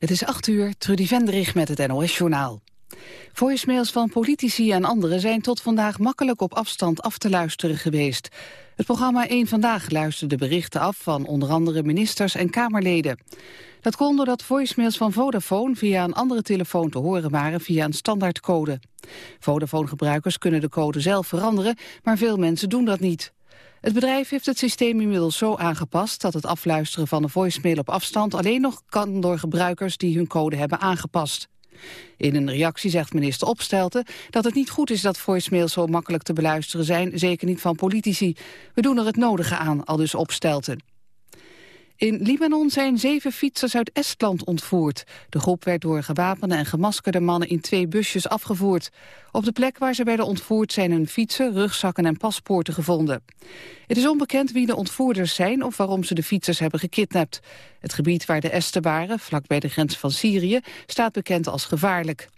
Het is 8 uur, Trudy Vendrich met het NOS-journaal. Voicemails van politici en anderen zijn tot vandaag makkelijk op afstand af te luisteren geweest. Het programma 1 Vandaag luisterde berichten af van onder andere ministers en Kamerleden. Dat kon doordat voicemails van Vodafone via een andere telefoon te horen waren via een standaardcode. Vodafone-gebruikers kunnen de code zelf veranderen, maar veel mensen doen dat niet. Het bedrijf heeft het systeem inmiddels zo aangepast dat het afluisteren van een voicemail op afstand alleen nog kan door gebruikers die hun code hebben aangepast. In een reactie zegt minister Opstelten dat het niet goed is dat voicemails zo makkelijk te beluisteren zijn, zeker niet van politici. We doen er het nodige aan, al dus Opstelten. In Libanon zijn zeven fietsers uit Estland ontvoerd. De groep werd door gewapende en gemaskerde mannen in twee busjes afgevoerd. Op de plek waar ze werden ontvoerd zijn hun fietsen, rugzakken en paspoorten gevonden. Het is onbekend wie de ontvoerders zijn of waarom ze de fietsers hebben gekidnapt. Het gebied waar de Esten waren, vlakbij de grens van Syrië, staat bekend als gevaarlijk.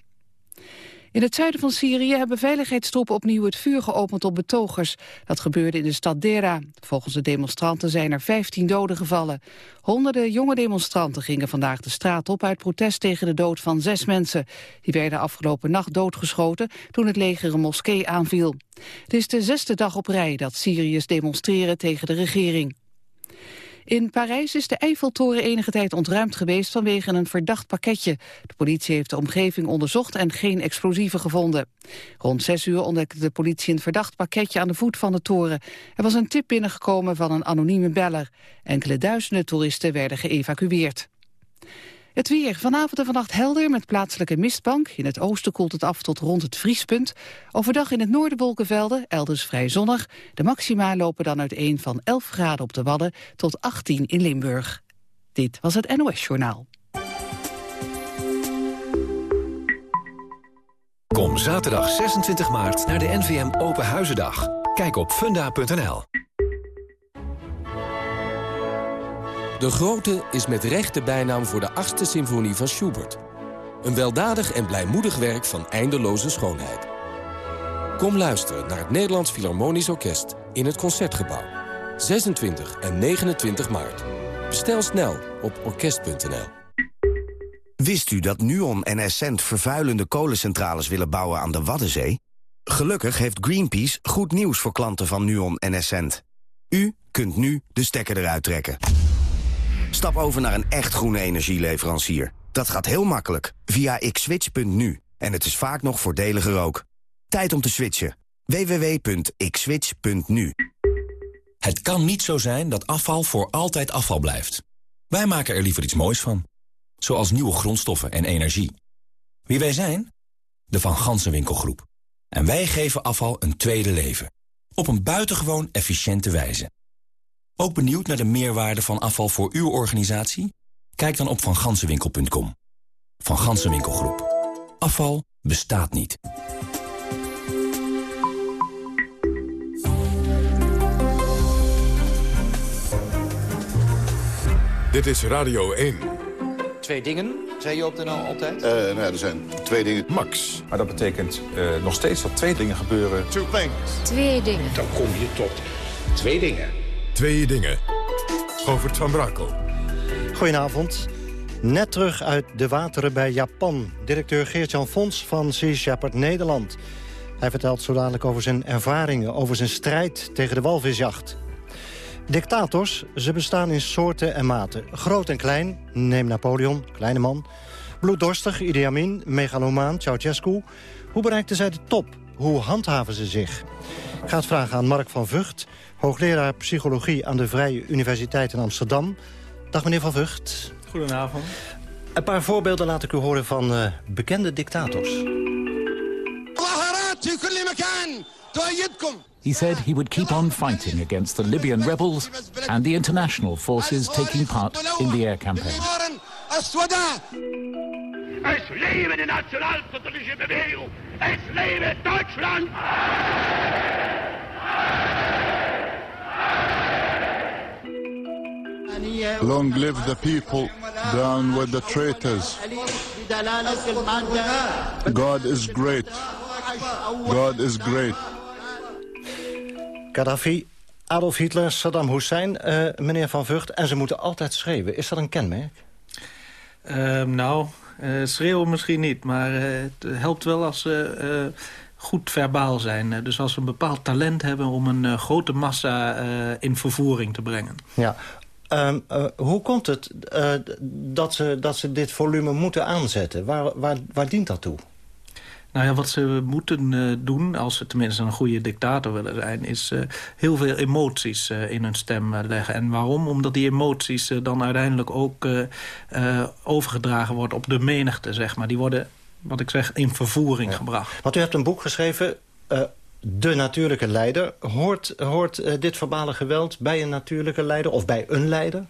In het zuiden van Syrië hebben veiligheidstroepen opnieuw het vuur geopend op betogers. Dat gebeurde in de stad Dera. Volgens de demonstranten zijn er 15 doden gevallen. Honderden jonge demonstranten gingen vandaag de straat op uit protest tegen de dood van zes mensen. Die werden afgelopen nacht doodgeschoten toen het leger een moskee aanviel. Het is de zesde dag op rij dat Syriërs demonstreren tegen de regering. In Parijs is de Eiffeltoren enige tijd ontruimd geweest vanwege een verdacht pakketje. De politie heeft de omgeving onderzocht en geen explosieven gevonden. Rond zes uur ontdekte de politie een verdacht pakketje aan de voet van de toren. Er was een tip binnengekomen van een anonieme beller. Enkele duizenden toeristen werden geëvacueerd. Het weer. Vanavond en vannacht helder met plaatselijke mistbank. In het oosten koelt het af tot rond het vriespunt. Overdag in het noorden wolkenvelden, elders vrij zonnig. De maxima lopen dan uiteen van 11 graden op de Wadden tot 18 in Limburg. Dit was het NOS Journaal. Kom zaterdag 26 maart naar de NVM Open Huizendag. Kijk op funda.nl. De Grote is met recht de bijnaam voor de achtste symfonie van Schubert. Een weldadig en blijmoedig werk van eindeloze schoonheid. Kom luisteren naar het Nederlands Philharmonisch Orkest in het Concertgebouw. 26 en 29 maart. Bestel snel op orkest.nl. Wist u dat Nuon en Essent vervuilende kolencentrales willen bouwen aan de Waddenzee? Gelukkig heeft Greenpeace goed nieuws voor klanten van Nuon en Essent. U kunt nu de stekker eruit trekken. Stap over naar een echt groene energieleverancier. Dat gaat heel makkelijk via xswitch.nu. En het is vaak nog voordeliger ook. Tijd om te switchen. www.xswitch.nu Het kan niet zo zijn dat afval voor altijd afval blijft. Wij maken er liever iets moois van. Zoals nieuwe grondstoffen en energie. Wie wij zijn? De Van Gansenwinkelgroep. En wij geven afval een tweede leven. Op een buitengewoon efficiënte wijze. Ook benieuwd naar de meerwaarde van afval voor uw organisatie? Kijk dan op vangansenwinkel.com. Van Gansenwinkelgroep. Afval bestaat niet. Dit is Radio 1. Twee dingen, zei je op de nou altijd? Uh, nou ja, er zijn twee dingen. Max. Maar dat betekent uh, nog steeds dat twee dingen gebeuren. Two things. Twee dingen. Dan kom je tot twee dingen. Twee dingen. Govert van Brakel. Goedenavond. Net terug uit de wateren bij Japan. Directeur Geert-Jan Fons van Sea Shepherd Nederland. Hij vertelt zo dadelijk over zijn ervaringen... over zijn strijd tegen de walvisjacht. Dictators, ze bestaan in soorten en maten. Groot en klein, neem Napoleon, kleine man. Bloeddorstig, Idi Amin, megalomaan, Ceausescu. Hoe bereikten zij de top? Hoe handhaven ze zich? Ik ga het vragen aan Mark van Vught, hoogleraar psychologie aan de Vrije Universiteit in Amsterdam. Dag meneer Van Vught. Goedenavond. Een paar voorbeelden laat ik u horen van uh, bekende dictators. He said he would keep on fighting against the Libyan rebels and the international forces taking part in the air campaign. Es lebe die nationalsozialistische Bewegung! Es lebe Deutschland! Long live the people, down with the traitors. God is great. God is great. Gaddafi, Adolf Hitler, Saddam Hussein, uh, meneer Van Vught... en ze moeten altijd schreeuwen. Is dat een kenmerk? Ehm, nou, schreeuwen misschien niet, maar het helpt wel als ze goed verbaal zijn. dus als ze een bepaald talent hebben om een grote massa in vervoering te brengen. Ja, Ehm, eh, hoe komt het uh, dat, ze, dat ze dit volume moeten aanzetten? Waar, waar, waar dient dat toe? Nou ja, wat ze moeten uh, doen, als ze tenminste een goede dictator willen zijn... is heel veel emoties in hun stem leggen. En waarom? Omdat die emoties dan uiteindelijk ook overgedragen worden op de menigte, zeg maar. Die worden, wat ik zeg, in vervoering gebracht. Want u hebt een boek geschreven de natuurlijke leider. Hoort, hoort uh, dit verbale geweld bij een natuurlijke leider of bij een leider?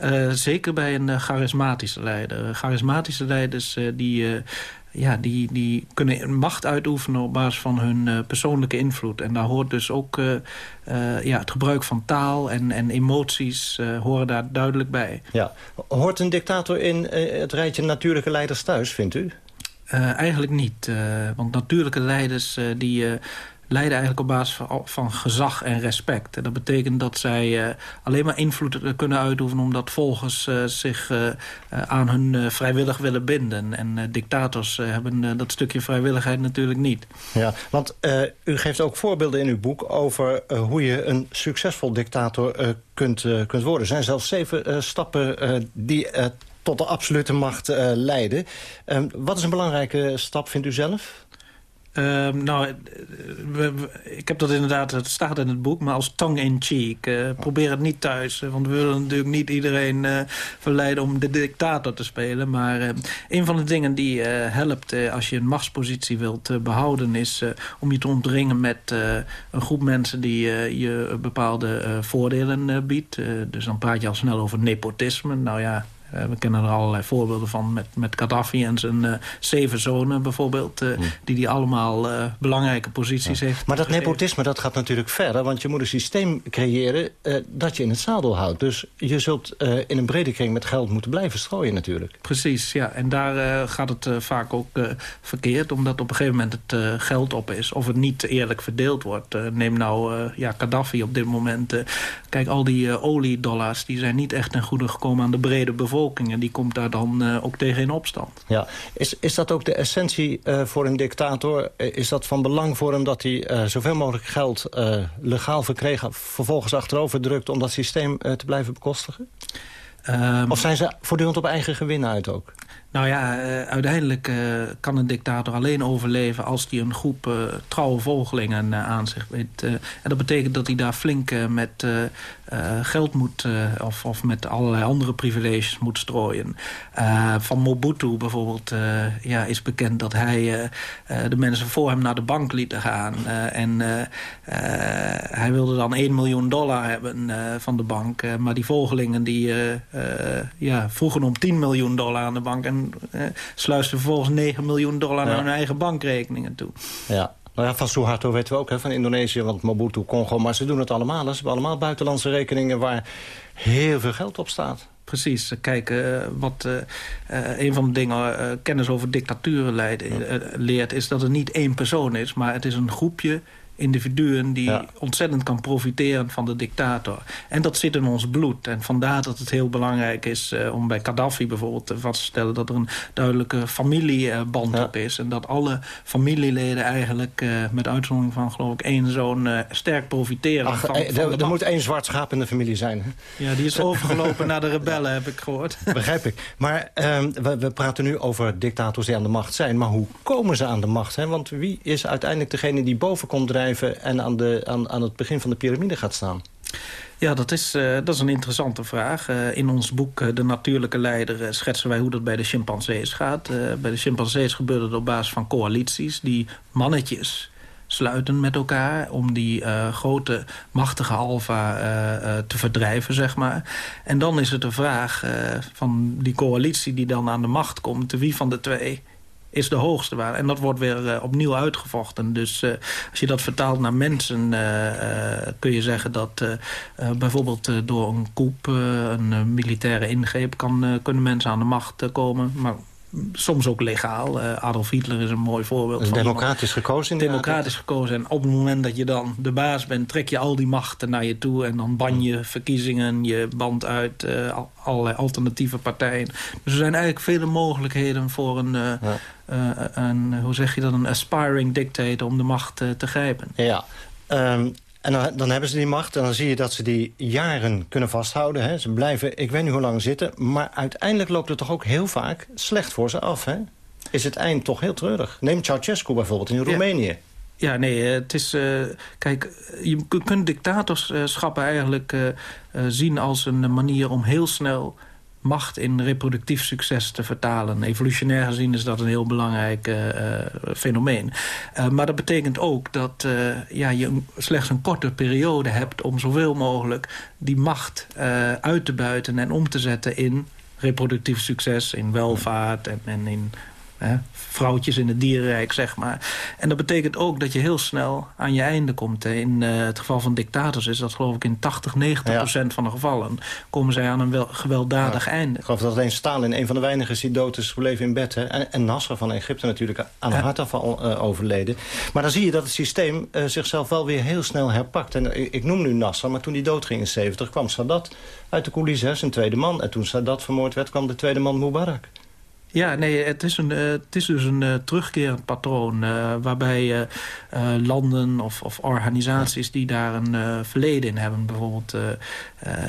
Uh, zeker bij een uh, charismatische leider. Charismatische leiders die, ja, die, die kunnen macht uitoefenen op basis van hun persoonlijke invloed. En daar hoort dus ook ja, het gebruik van taal en, en emoties horen daar duidelijk bij. Ja. Hoort een dictator in het rijtje natuurlijke leiders thuis, vindt u? Uh, eigenlijk niet. Uh, want natuurlijke leiders uh, die leiden eigenlijk op basis van, van, gezag en respect. En dat betekent dat zij alleen maar invloed kunnen uitoefenen... omdat volgers zich aan hun vrijwillig willen binden. En dictators hebben dat stukje vrijwilligheid natuurlijk niet. Ja, want u geeft ook voorbeelden in uw boek... over hoe je een succesvol dictator kunt, kunt worden. Er zijn zelfs zeven stappen die tot de absolute macht uh, leiden. Um, wat is een belangrijke stap, vindt u zelf? Um, nou, ik heb dat inderdaad, het staat in het boek, maar als tongue-in-cheek. Uh, probeer het niet thuis, want we willen natuurlijk niet iedereen uh, verleiden om de dictator te spelen. Maar een van de dingen die helpt als je een machtspositie wilt behouden... is om je te omdringen met een groep mensen die je bepaalde voordelen biedt. dus dan praat je al snel over nepotisme. Nou ja, uh, we kennen er allerlei voorbeelden van met, met Gaddafi en zijn uh, zeven zonen bijvoorbeeld. Uh, Die die allemaal belangrijke posities ja. heeft. Maar dat nepotisme dat gaat natuurlijk verder. Want je moet een systeem creëren dat je in het zadel houdt. Dus je zult in een brede kring met geld moeten blijven strooien natuurlijk. Precies, ja. En daar gaat het vaak ook verkeerd. Omdat op een gegeven moment het geld op is. Of het niet eerlijk verdeeld wordt. neem nou ja, Gaddafi op dit moment. kijk, al die oliedollars die zijn niet echt ten goede gekomen aan de brede bevolking bevolking. En die komt daar dan uh, ook tegen in opstand. Ja. Is, is dat ook de essentie uh, voor een dictator? Eh, is dat van belang voor hem dat hij uh, zoveel mogelijk geld legaal verkregen... vervolgens achterover drukt om dat systeem te blijven bekostigen? Um, of zijn ze voortdurend op eigen gewin uit ook? Nou ja, uh, uiteindelijk uh, kan een dictator alleen overleven... als hij een groep uh, trouwe volgelingen aan zich weet. en dat betekent dat hij daar flink met geld moet... of, of met allerlei andere privileges moet strooien. van Mobutu bijvoorbeeld ja, is bekend dat hij de mensen voor hem naar de bank liet gaan. en hij wilde dan 1 miljoen dollar hebben van de bank. maar die volgelingen die ja, vroegen om 10 miljoen dollar aan de bank... eh, sluisten vervolgens 9 miljoen dollar naar hun eigen bankrekeningen toe. Ja. Nou ja, van Suharto weten we ook, hè, van Indonesië, want Mobutu, Congo. Maar ze doen het allemaal. Ze hebben allemaal buitenlandse rekeningen waar heel veel geld op staat. Precies. Kijk, uh, wat uh, een van de dingen uh, kennis over dictaturen leiden, leert... is dat het niet één persoon is, maar het is een groepje individuen die ontzettend kan profiteren van de dictator. En dat zit in ons bloed. En vandaar dat het heel belangrijk is uh, om bij Gaddafi bijvoorbeeld vast te stellen... dat er een duidelijke familieband op is. En dat alle familieleden eigenlijk uh, met uitzondering van geloof ik één zoon... Uh, sterk profiteren Ach, van, van Er moet één zwart schaap in de familie zijn. Hè? Ja, die is overgelopen naar de rebellen, heb ik gehoord. Begrijp ik. Maar ehm, we, we, praten nu over dictators die aan de macht zijn. Maar hoe komen ze aan de macht? Hè? Want wie is uiteindelijk degene die boven komt drijven en aan, de, aan, aan het begin van de piramide gaat staan? Ja, dat is, uh, dat is een interessante vraag. Uh, in ons boek uh, De Natuurlijke Leider schetsen wij hoe dat bij de chimpansees gaat. bij de chimpansees gebeurt het op basis van coalities... die mannetjes sluiten met elkaar... om die grote, machtige alfa te verdrijven, zeg maar. En dan is het de vraag van die coalitie die dan aan de macht komt... wie van de twee is de hoogste waar. En dat wordt weer uh, opnieuw uitgevochten. Dus uh, als je dat vertaalt naar mensen... Uh, kun je zeggen dat bijvoorbeeld door een coup... een militaire ingreep kan, kunnen mensen aan de macht komen. Maar soms ook legaal. Adolf Hitler is een mooi voorbeeld. Dus democratisch gekozen? Democratisch gekozen. En op het moment dat je dan de baas bent... trek je al die machten naar je toe. En dan ban je verkiezingen. Je band uit allerlei alternatieve partijen. Dus er zijn eigenlijk vele mogelijkheden voor een... een hoe zeg je dat, een aspiring dictator om de macht te grijpen. Ja, ehm, en dan, dan, hebben ze die macht en dan zie je dat ze die jaren kunnen vasthouden. Hè. Ze blijven, ik weet niet hoe lang zitten. Maar uiteindelijk loopt het toch ook heel vaak slecht voor ze af. Hè? Is het eind toch heel treurig. Neem Ceausescu bijvoorbeeld in Roemenië. Ja, nee, eh, het is... Uh, kijk, je kunt dictatorschappen eigenlijk uh, zien als een manier om heel snel macht in reproductief succes te vertalen. Evolutionair gezien is dat een heel belangrijk uh, fenomeen. Uh, maar dat betekent ook dat ja, je slechts een korte periode hebt... om zoveel mogelijk die macht uit te buiten en om te zetten in reproductief succes... in welvaart en, en in Hè, vrouwtjes in het dierenrijk, zeg maar. En dat betekent ook dat je heel snel aan je einde komt. In uh, het geval van dictators is dat geloof ik in 80, 90 procent van de gevallen... komen zij aan een wel, gewelddadig einde. Ik geloof dat alleen Stalin een van de weinigen is die dood is gebleven in bed. Hè? En, en Nasser van Egypte natuurlijk aan een hartaanval uh, overleden. Maar dan zie je dat het systeem uh, zichzelf wel weer heel snel herpakt. En ik, ik noem nu Nasser, maar toen hij doodging in 70 kwam Sadat uit de coulissen, zijn tweede man. En toen Sadat vermoord werd, kwam de tweede man Mubarak. Ja, nee, het is, een, uh, het is dus een uh, terugkerend patroon... Uh, waarbij landen of, of, organisaties die daar een verleden in hebben... bijvoorbeeld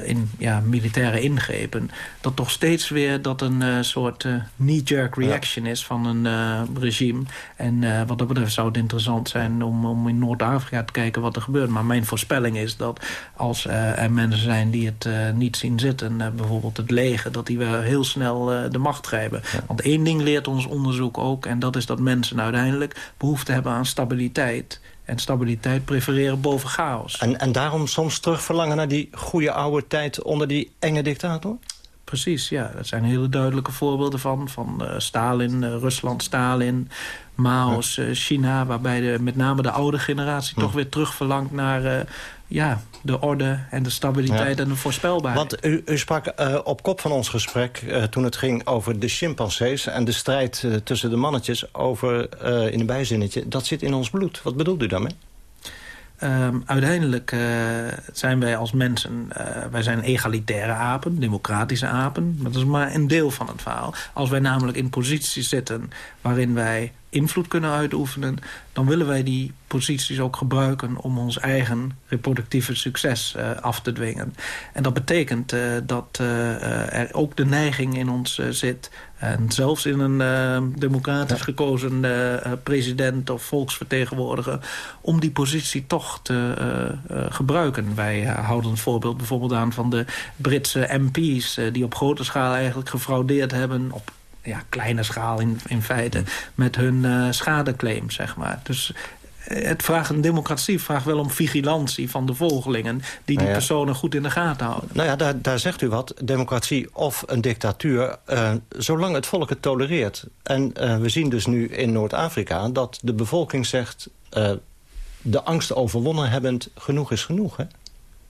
in ja, militaire ingrepen... dat toch steeds weer dat een soort knee-jerk reaction is van een regime. En wat dat betreft zou het interessant zijn om, om in Noord-Afrika te kijken wat er gebeurt. Maar mijn voorspelling is dat als er mensen zijn die het niet zien zitten... bijvoorbeeld het leger, dat die wel heel snel de macht grijpen... Want één ding leert ons onderzoek ook... en dat is dat mensen uiteindelijk behoefte hebben aan stabiliteit... En stabiliteit prefereren boven chaos. En, en daarom soms terugverlangen naar die goede oude tijd onder die enge dictator? Precies, ja. Dat zijn hele duidelijke voorbeelden van. Van uh, Stalin, uh, Rusland, Stalin, Mao's, uh, China... waarbij de, met name de oude generatie toch weer terugverlangt naar ja, de orde en de stabiliteit en de voorspelbaarheid. Want u, u sprak uh, op kop van ons gesprek uh, toen het ging over de chimpansees... en de strijd uh, tussen de mannetjes over, in een bijzinnetje... dat zit in ons bloed. Wat bedoelt u daarmee? Um, uiteindelijk uh, zijn wij als mensen, uh, wij zijn egalitaire apen, democratische apen. Maar dat is maar een deel van het verhaal. Als wij namelijk in posities zitten waarin wij invloed kunnen uitoefenen... dan willen wij die posities ook gebruiken om ons eigen reproductieve succes uh, af te dwingen. En dat betekent dat er ook de neiging in ons zit... en zelfs in een democratisch gekozen president of volksvertegenwoordiger... om die positie toch te gebruiken. Wij houden het voorbeeld bijvoorbeeld aan van de Britse MP's... die op grote schaal eigenlijk gefraudeerd hebben... op ja, kleine schaal in, in feite, met hun schadeclaims, zeg maar. Dus eh, het vraagt een democratie vraagt wel om vigilantie van de volgelingen... die die nou personen goed in de gaten houden. Nou ja, daar, daar zegt u wat. Democratie of een dictatuur, uh, zolang het volk het tolereert. En uh, we zien dus nu in Noord-Afrika dat de bevolking zegt... Uh, de angst overwonnen hebbend, genoeg is genoeg, hè?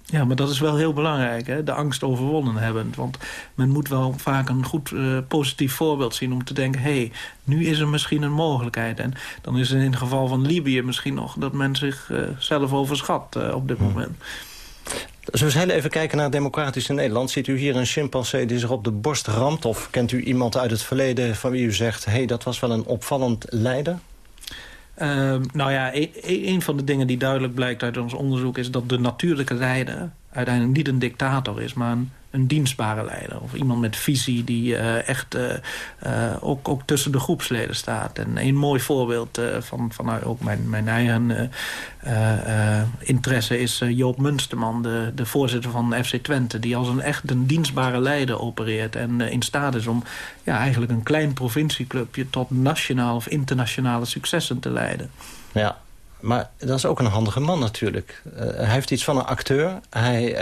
Ja, maar dat is wel heel belangrijk, hè? de angst overwonnen hebben. Want men moet wel vaak een goed uh, positief voorbeeld zien om te denken... hé, hey, nu is er misschien een mogelijkheid. En dan is het in het geval van Libië misschien nog... dat men zichzelf uh, zelf overschat uh, op dit hmm. moment. Zullen we heel even kijken naar democratisch in Nederland? Ziet u hier een chimpansee die zich op de borst ramt? Of kent u iemand uit het verleden van wie u zegt... hé, hey, dat was wel een opvallend leider? Uh, nou ja, een, een, van de dingen die duidelijk blijkt uit ons onderzoek... is dat de natuurlijke leider uiteindelijk niet een dictator is... maar een een dienstbare leider. Of iemand met visie die uh, echt uh, uh, ook, ook tussen de groepsleden staat. En een mooi voorbeeld van, van ook mijn, mijn eigen interesse is Joop Munsterman, de, de voorzitter van FC Twente. Die als een echt een dienstbare leider opereert. En in staat is om ja, eigenlijk een klein provincieclubje tot nationaal of internationale successen te leiden. Ja, maar dat is ook een handige man natuurlijk. Uh, hij heeft iets van een acteur. Hij, uh,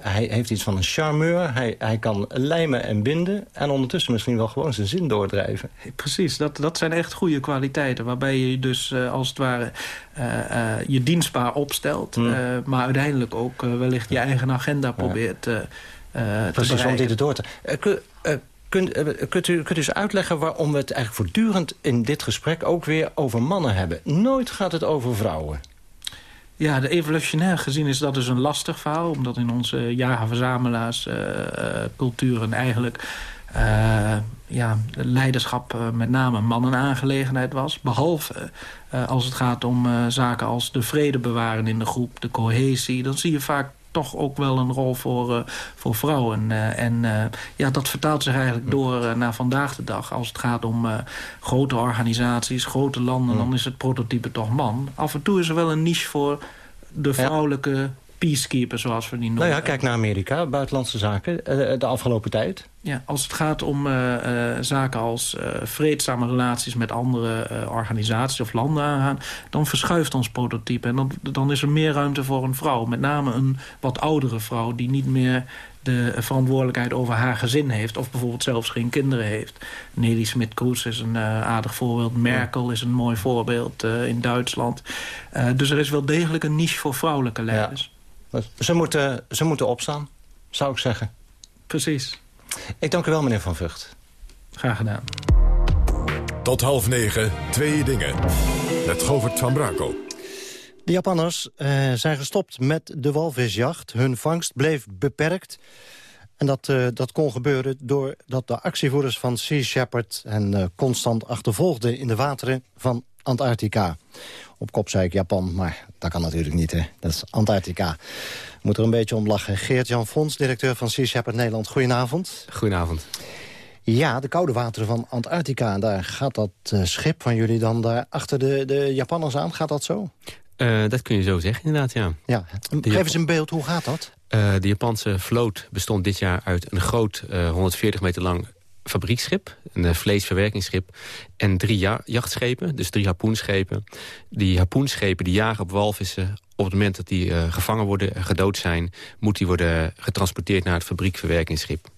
hij heeft iets van een charmeur. Hij, hij kan lijmen en binden. En ondertussen misschien wel gewoon zijn zin doordrijven. Precies, dat, dat zijn echt goede kwaliteiten. Waarbij je dus uh, als het ware je dienstbaar opstelt. Mm. maar uiteindelijk ook wellicht je eigen agenda probeert te Precies, om dit door te... Kunt, uh, kunt, u, kunt eens uitleggen waarom we het eigenlijk voortdurend in dit gesprek ook weer over mannen hebben? Nooit gaat het over vrouwen. Ja, de evolutionair gezien is dat dus een lastig verhaal. Omdat in onze jager-verzamelaars uh, culturen eigenlijk... Ja, leiderschap met name mannenaangelegenheid was. Behalve als het gaat om zaken als de vrede bewaren in de groep, de cohesie. Dan zie je vaak toch ook wel een rol voor, uh, voor vrouwen. Uh, en uh, ja, dat vertaalt zich eigenlijk door naar vandaag de dag. Als het gaat om grote organisaties, grote landen... dan is het prototype toch man. Af en toe is er wel een niche voor de vrouwelijke... Peacekeeper, zoals we die noemen. Nou ja, kijk naar Amerika, buitenlandse zaken, de afgelopen tijd. Ja, als het gaat om uh, uh, zaken als uh, vreedzame relaties met andere organisaties of landen aangaan... dan verschuift ons prototype en dan, dan is er meer ruimte voor een vrouw. Met name een wat oudere vrouw die niet meer de verantwoordelijkheid over haar gezin heeft... of bijvoorbeeld zelfs geen kinderen heeft. Nelly Smit-Kroes is een aardig voorbeeld. Merkel is een mooi voorbeeld in Duitsland. dus er is wel degelijk een niche voor vrouwelijke leiders. Ja. Ze, moeten, ze moeten opstaan, zou ik zeggen. Precies. Ik dank u wel, meneer Van Vught. Graag gedaan. Tot half negen, twee dingen. Met Govert van Brakel. De Japanners uh, zijn gestopt met de walvisjacht. Hun vangst bleef beperkt. En dat, uh, dat kon gebeuren doordat de actievoerders van Sea Shepherd... hen uh, constant achtervolgden in de wateren van Antarctica. Op kop zei ik Japan, maar dat kan natuurlijk niet, hè. Dat is Antarctica. Moet er een beetje om lachen. Geert-Jan Fons, directeur van Sea Shepherd Nederland. Goedenavond. Goedenavond. Ja, de koude wateren van Antarctica. Daar gaat dat uh, schip van jullie dan daar achter de, de Japanners aan. Gaat dat zo? Uh, dat kun je zo zeggen, inderdaad, ja. ja. Geef eens een beeld, hoe gaat dat? Uh, de Japanse vloot bestond dit jaar uit een groot 140 meter lang fabrieksschip, een vleesverwerkingsschip... en drie ja jachtschepen, dus drie harpoenschepen. Die harpoenschepen die jagen op walvissen op het moment dat die gevangen worden, gedood zijn... moet die worden getransporteerd naar het fabriekverwerkingsschip.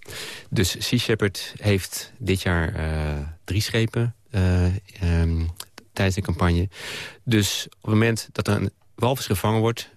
Dus Sea Shepherd heeft dit jaar drie schepen um, tijdens de campagne. Dus op het moment dat er een walvis gevangen wordt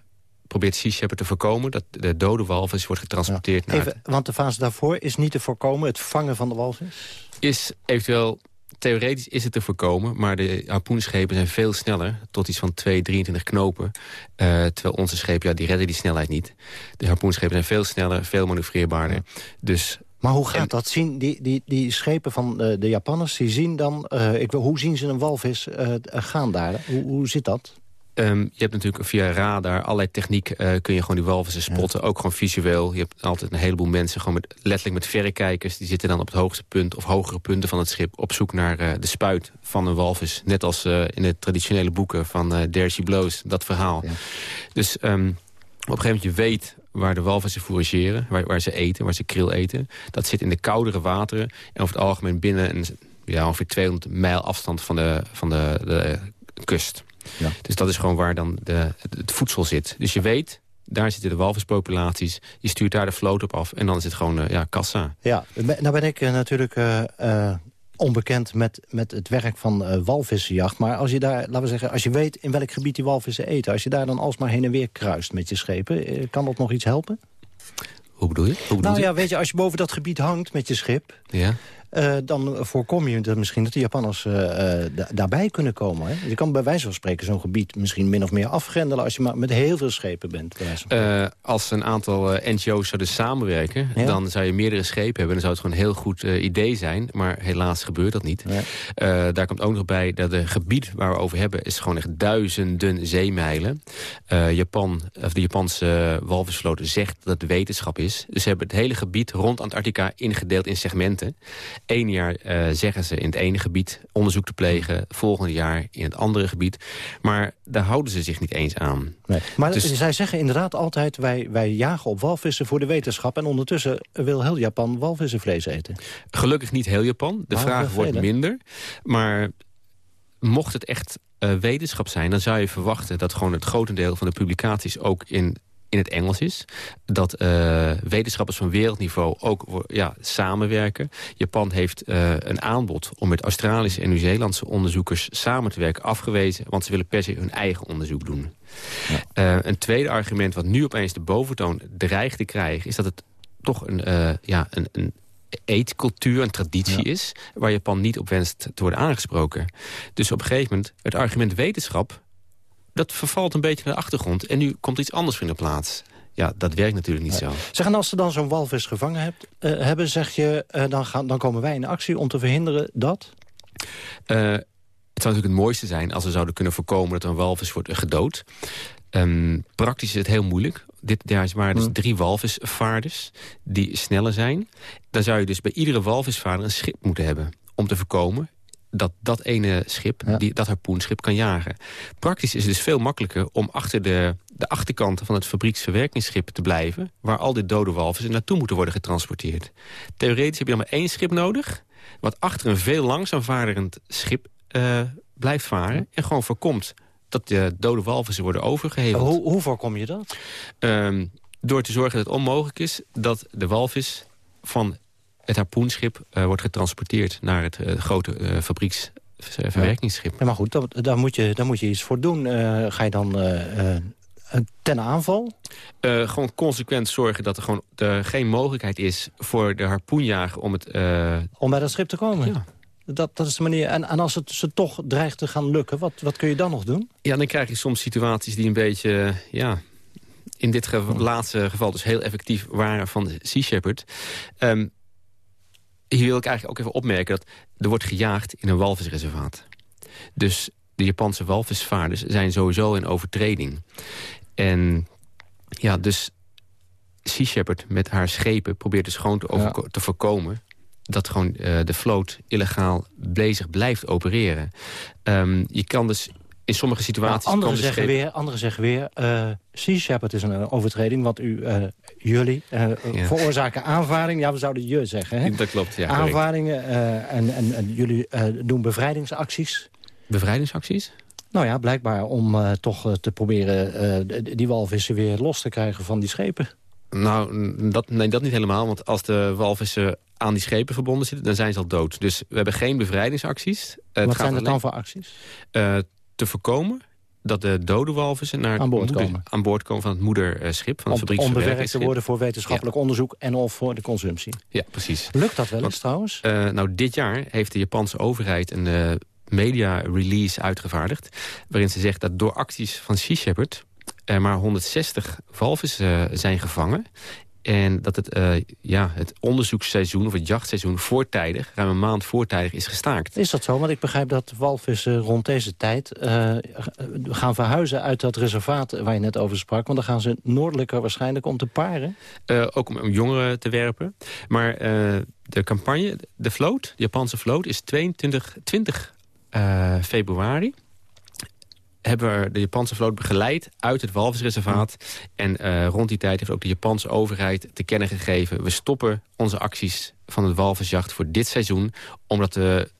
probeert Sea Shepherd te voorkomen... dat de dode walvis wordt getransporteerd ja. naar... Even, want de fase daarvoor is niet te voorkomen, het vangen van de walvis? Is eventueel... Theoretisch is het te voorkomen, maar de harpoenschepen zijn veel sneller. Tot iets van 2, 23 knopen. Uh, terwijl onze schepen, ja, die redden die snelheid niet. De harpoenschepen zijn veel sneller, veel manoeuvreerbaarder. Ja. Dus maar hoe gaat en, dat? Zien die, die, die schepen van uh, de Japanners, die zien dan... Uh, ik, hoe zien ze een walvis uh, gaan daar? Hoe, hoe zit dat? Um, je hebt natuurlijk via radar, allerlei techniek uh, kun je gewoon die walvissen spotten. Ja. Ook gewoon visueel. Je hebt altijd een heleboel mensen, gewoon met, letterlijk met verrekijkers. Die zitten dan op het hoogste punt of hogere punten van het schip... op zoek naar uh, de spuit van een walvis. Net als uh, in de traditionele boeken van uh, Blows, dat verhaal. Ja. Dus um, op een gegeven moment je weet waar de walvissen fourageren, waar, waar ze eten, waar ze kril eten. Dat zit in de koudere wateren en over het algemeen binnen een, ja, ongeveer 200 mijl afstand van de, van de, de kust. Ja. Dus dat is gewoon waar dan de, het voedsel zit. Dus je weet, daar zitten de walvispopulaties. Je stuurt daar de vloot op af en dan is het gewoon uh, ja, kassa. Ja, nou ben ik uh, natuurlijk uh, uh, onbekend met, met het werk van walvissenjacht. Maar als je daar, laten we zeggen, als je weet in welk gebied die walvissen eten... als je daar dan alsmaar heen en weer kruist met je schepen... kan dat nog iets helpen? Hoe bedoel je? Hoe bedoel nou je? ja, weet je, als je boven dat gebied hangt met je schip... Ja. Uh, dan voorkom je dat misschien dat de Japanners uh, da daarbij kunnen komen. Hè? Je kan bij wijze van spreken zo'n gebied misschien min of meer afgrendelen... als je maar met heel veel schepen bent. Als een aantal NGO's zouden samenwerken... Ja? dan zou je meerdere schepen hebben. Dan zou het gewoon een heel goed idee zijn. Maar helaas gebeurt dat niet. Ja. daar komt ook nog bij dat het gebied waar we over hebben... is gewoon echt duizenden zeemijlen. Japan, of de Japanse walvisvloot zegt dat het wetenschap is. Dus ze hebben het hele gebied rond Antarctica ingedeeld in segmenten. Eén jaar uh, zeggen ze in het ene gebied onderzoek te plegen. Volgende jaar in het andere gebied. Maar daar houden ze zich niet eens aan. Nee. Maar dus, zij zeggen inderdaad altijd... Wij, wij jagen op walvissen voor de wetenschap... en ondertussen wil heel Japan walvissenvlees eten. Gelukkig niet heel Japan. De vraag wordt minder. Maar mocht het echt uh, wetenschap zijn... dan zou je verwachten dat gewoon het grotendeel van de publicaties... ook in in het Engels is. Dat uh, wetenschappers van wereldniveau ook ja, samenwerken. Japan heeft uh, een aanbod om met Australische en Nieuw-Zeelandse onderzoekers samen te werken afgewezen. Want ze willen per se hun eigen onderzoek doen. Ja. Uh, een tweede argument wat nu opeens de boventoon dreigt te krijgen... is dat het toch een, ja, een, een eetcultuur, een traditie is... waar Japan niet op wenst te worden aangesproken. Dus op een gegeven moment, het argument wetenschap... dat vervalt een beetje naar de achtergrond. En nu komt iets anders in de plaats. Ja, dat werkt natuurlijk niet zo. Zeg, en als ze dan zo'n walvis gevangen hebt, eh, hebben, zeg je... eh, dan, gaan, dan komen wij in actie om te verhinderen dat... Eh, het zou natuurlijk het mooiste zijn als we zouden kunnen voorkomen dat een walvis wordt gedood. Ehm, praktisch is het heel moeilijk. Dit jaar waren dus drie walvisvaarders die sneller zijn. Dan zou je dus bij iedere walvisvaarder een schip moeten hebben. Om te voorkomen dat dat ene schip, die, dat harpoenschip, kan jagen. Praktisch is het dus veel makkelijker om achter de, de achterkant van het fabrieksverwerkingsschip te blijven... waar al die dode walvissen naartoe moeten worden getransporteerd. Theoretisch heb je dan maar één schip nodig... wat achter een veel langzaam vaarderend schip uh, blijft varen... en gewoon voorkomt dat de dode walvissen worden overgeheveld. Hoe, hoe voorkom je dat? Um, door te zorgen dat het onmogelijk is dat de walvis van het harpoenschip uh, wordt getransporteerd naar het uh, grote uh, fabrieksverwerkingsschip. Ja. maar goed, dat, daar, moet je, daar moet je iets voor doen. ga je dan ten aanval? gewoon consequent zorgen dat er gewoon geen mogelijkheid is voor de harpoenjager om het... om bij dat schip te komen? Ja. Dat, dat is de manier. En, en als het ze toch dreigt te gaan lukken, wat, wat kun je dan nog doen? Ja, dan krijg je soms situaties die een beetje... Ja, in dit laatste geval dus heel effectief waren van de Sea Shepherd. Um, hier wil ik eigenlijk ook even opmerken dat er wordt gejaagd in een walvisreservaat. Dus de Japanse walvisvaarders zijn sowieso in overtreding. En ja, dus Sea Shepherd met haar schepen probeert dus gewoon te, ja. te voorkomen dat gewoon uh, de vloot illegaal bezig blijft opereren. Um, je kan dus in sommige situaties... Nou, anderen, zeggen weer, anderen zeggen weer, uh, Sea Shepherd is een overtreding... want u, uh, jullie uh, ja. veroorzaken aanvaring. Ja, we zouden je zeggen. Hè? Dat klopt, ja. Aanvaringen en, en, en, jullie doen bevrijdingsacties. Bevrijdingsacties? Nou ja, blijkbaar om toch te proberen die walvissen weer los te krijgen van die schepen. Nou, dat, nee, dat niet helemaal. Want als de walvissen aan die schepen verbonden zitten... dan zijn ze al dood. Dus we hebben geen bevrijdingsacties. Wat zijn er dan voor acties? Uh, te voorkomen dat de dode walvissen naar aan boord, moeder, komen. aan boord komen van het moederschip. Van het om, om bewerkt te worden voor wetenschappelijk ja. onderzoek en of voor de consumptie. Ja, precies. Lukt dat wel eens trouwens? Uh, nou, dit jaar heeft de Japanse overheid een uh, media-release uitgevaardigd... waarin ze zegt dat door acties van Sea Shepherd... er maar 160 walvissen zijn gevangen... En dat het, uh, ja, het onderzoeksseizoen of het jachtseizoen voortijdig, ruim een maand voortijdig, is gestaakt. Is dat zo? Want ik begrijp dat walvissen rond deze tijd uh, gaan verhuizen uit dat reservaat waar je net over sprak. Want dan gaan ze noordelijker waarschijnlijk om te paren. Uh, ook om, om, jongeren te werpen. Maar de campagne, de vloot, de Japanse vloot, is 22, 20 februari hebben we de Japanse vloot begeleid uit het walvisreservaat. En uh, rond die tijd heeft ook de Japanse overheid te kennen gegeven... we stoppen onze acties van het walvisjacht voor dit seizoen... omdat de,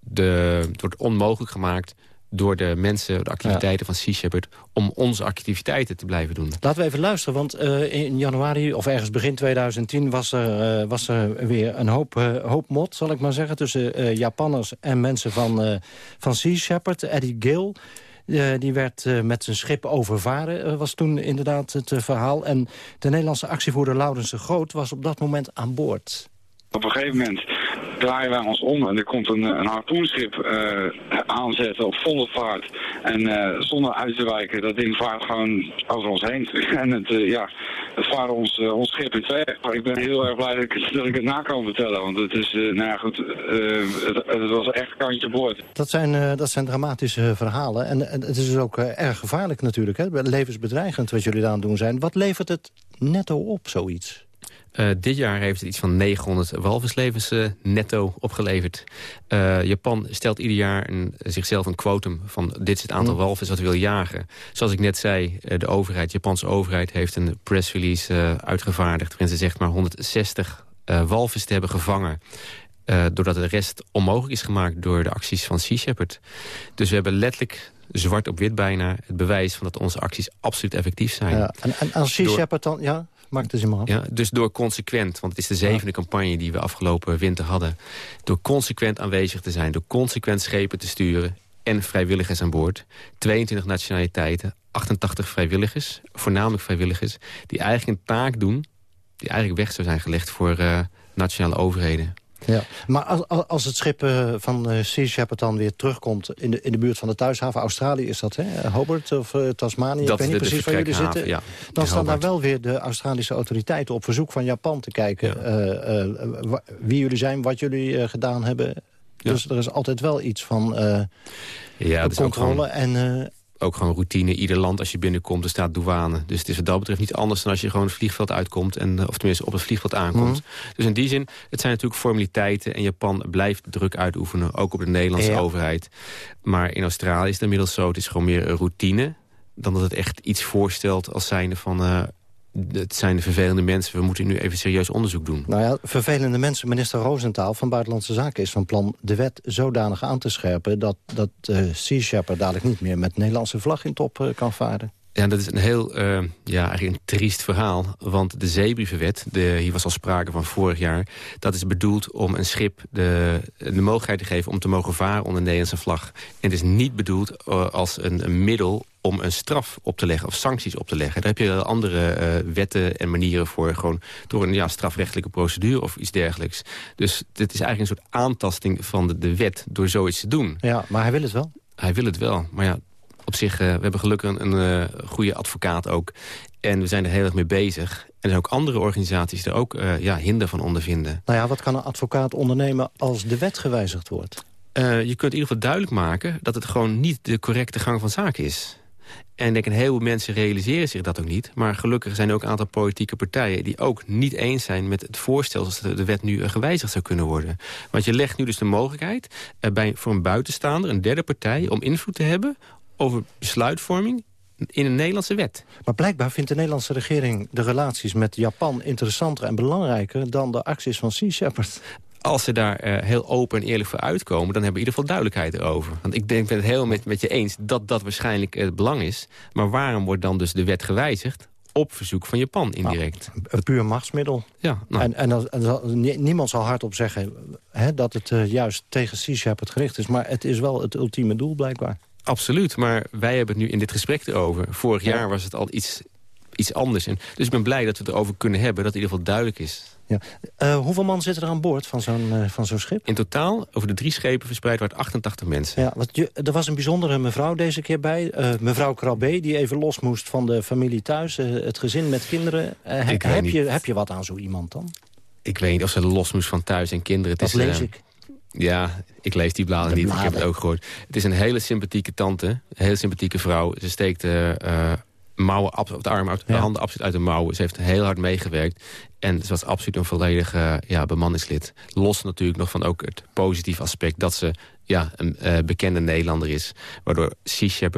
de, het wordt onmogelijk gemaakt door de mensen, de activiteiten ja. van Sea Shepherd... om onze activiteiten te blijven doen. Laten we even luisteren, want uh, in januari of ergens begin 2010... was er, uh, was er weer een hoop, uh, hoop mot, zal ik maar zeggen... tussen Japanners en mensen van, van Sea Shepherd. Eddie Gill, die werd uh, met zijn schip overvaren, uh, was toen inderdaad het verhaal. En de Nederlandse actievoerder Laurens de Groot was op dat moment aan boord. Op een gegeven moment draaien wij ons om en er komt een, een harpoenschip aanzetten op volle vaart. En zonder uit te wijken, dat ding vaart gewoon over ons heen. en het, ja, het vaart ons, ons schip in twee. Maar ik ben heel erg blij dat ik, het na kan vertellen. Want het is, nou ja goed, het, het, was echt kantje boord. Dat zijn, dat zijn dramatische verhalen. En, het is dus ook erg gevaarlijk natuurlijk. Hè? Levensbedreigend wat jullie aan doen zijn. Wat levert het netto op, zoiets? Uh, dit jaar heeft het iets van 900 walvislevens uh, netto opgeleverd. Uh, Japan stelt ieder jaar een, zichzelf een quotum van dit is het aantal mm. walvis wat we wil jagen. Zoals ik net zei, de overheid, de Japanse overheid heeft een press release uitgevaardigd... waarin ze zegt maar 160 walvis te hebben gevangen. doordat de rest onmogelijk is gemaakt door de acties van Sea Shepherd. Dus we hebben letterlijk zwart op wit bijna het bewijs van dat onze acties absoluut effectief zijn. Ja, en, en als Sea Shepherd dan... Ja? Maak dus maar af. Ja, dus door consequent, want het is de zevende ja. campagne die we afgelopen winter hadden... door consequent aanwezig te zijn, door consequent schepen te sturen... en vrijwilligers aan boord, 22 nationaliteiten, 88 vrijwilligers... voornamelijk vrijwilligers, die eigenlijk een taak doen... die eigenlijk weg zou zijn gelegd voor uh, nationale overheden. Ja, maar als, als het schip uh, van uh, Sea Shepherd dan weer terugkomt... In de, in de buurt van de thuishaven, Australië is dat, hè? Hobart of uh, Tasmanië, dat ik weet niet de, precies de waar jullie zitten. Ja, dan staan daar wel weer de Australische autoriteiten op verzoek van Japan te kijken... Ja. wie jullie zijn, wat jullie gedaan hebben. Dus er is altijd wel iets van ja, controle gewoon... en ook gewoon routine. Ieder land als je binnenkomt, er staat douane. Dus het is wat dat betreft niet anders dan als je gewoon het vliegveld uitkomt. En, of tenminste op het vliegveld aankomt. Mhm. Dus in die zin, het zijn natuurlijk formaliteiten. En Japan blijft druk uitoefenen, ook op de Nederlandse Ja. overheid. Maar in Australië is het inmiddels zo, het is gewoon meer een routine. Dan dat het echt iets voorstelt als zijnde van... eh, het zijn de vervelende mensen, we moeten nu even serieus onderzoek doen. Nou ja, vervelende mensen. Minister Roosentaal van Buitenlandse Zaken is van plan de wet zodanig aan te scherpen... dat, dat eh Sea Shepherd dadelijk niet meer met Nederlandse vlag in top eh, kan varen. Ja, dat is een heel eh, ja, eigenlijk een triest verhaal. Want de zeebrievenwet, de, hier was al sprake van vorig jaar... dat is bedoeld om een schip de, de mogelijkheid te geven... om te mogen varen onder Nederlandse vlag. En het is niet bedoeld als een, een middel om een straf op te leggen of sancties op te leggen. Daar heb je andere eh, wetten en manieren voor. Gewoon door een ja, strafrechtelijke procedure of iets dergelijks. Dus dit is eigenlijk een soort aantasting van de, de wet door zoiets te doen. Ja, maar hij wil het wel. Hij wil het wel, maar ja, op zich, uh, we hebben gelukkig een, een uh, goede advocaat ook. En we zijn er heel erg mee bezig. En er zijn ook andere organisaties die er ook uh, ja, hinder van ondervinden. Nou ja, wat kan een advocaat ondernemen als de wet gewijzigd wordt? je kunt in ieder geval duidelijk maken dat het gewoon niet de correcte gang van zaken is. En ik denk een heleboel mensen realiseren zich dat ook niet. Maar gelukkig zijn er ook een aantal politieke partijen... die ook niet eens zijn met het voorstel... dat de wet nu gewijzigd zou kunnen worden. Want je legt nu dus de mogelijkheid bij, voor een buitenstaander... een derde partij om invloed te hebben over besluitvorming in een Nederlandse wet. Maar blijkbaar vindt de Nederlandse regering de relaties met Japan interessanter en belangrijker dan de acties van Sea Shepherd. Als ze daar uh, heel open en eerlijk voor uitkomen... dan hebben we in ieder geval duidelijkheid erover. Want ik denk, ben het heel met, met je eens dat dat waarschijnlijk het belang is. Maar waarom wordt dan dus de wet gewijzigd? op verzoek van Japan indirect. Nou, een puur machtsmiddel. Ja, nou. En, en, en, niemand zal hardop zeggen hè, dat het uh, juist tegen Sea Shepherd gericht is. Maar het is wel het ultieme doel blijkbaar. Absoluut, maar wij hebben het nu in dit gesprek erover. Vorig ja. jaar was het al iets, iets anders. En, dus ik ben blij dat we het erover kunnen hebben, dat het in ieder geval duidelijk is. Ja. Uh, hoeveel man zitten er aan boord van zo'n uh, van zo'n schip? In totaal, over de drie schepen verspreid wordt 88 mensen. Ja, want je, er was een bijzondere mevrouw deze keer bij. Uh, mevrouw Krabbe, die even los moest van de familie thuis. het gezin met kinderen. heb, je, heb je wat aan zo iemand dan? Ik weet niet of ze los moest van thuis en kinderen. Het dat is, lees ik. Ja, ik lees die bladen niet. Ik heb het ook gehoord. Het is een hele sympathieke tante. Een hele sympathieke vrouw. Ze steekt mouwen, op de arm uit, ja. de handen absoluut uit de mouwen. Ze heeft heel hard meegewerkt. En ze was absoluut een volledig uh, ja, bemanningslid. Los natuurlijk nog van ook het positieve aspect... dat ze ja, een uh, bekende Nederlander is. Waardoor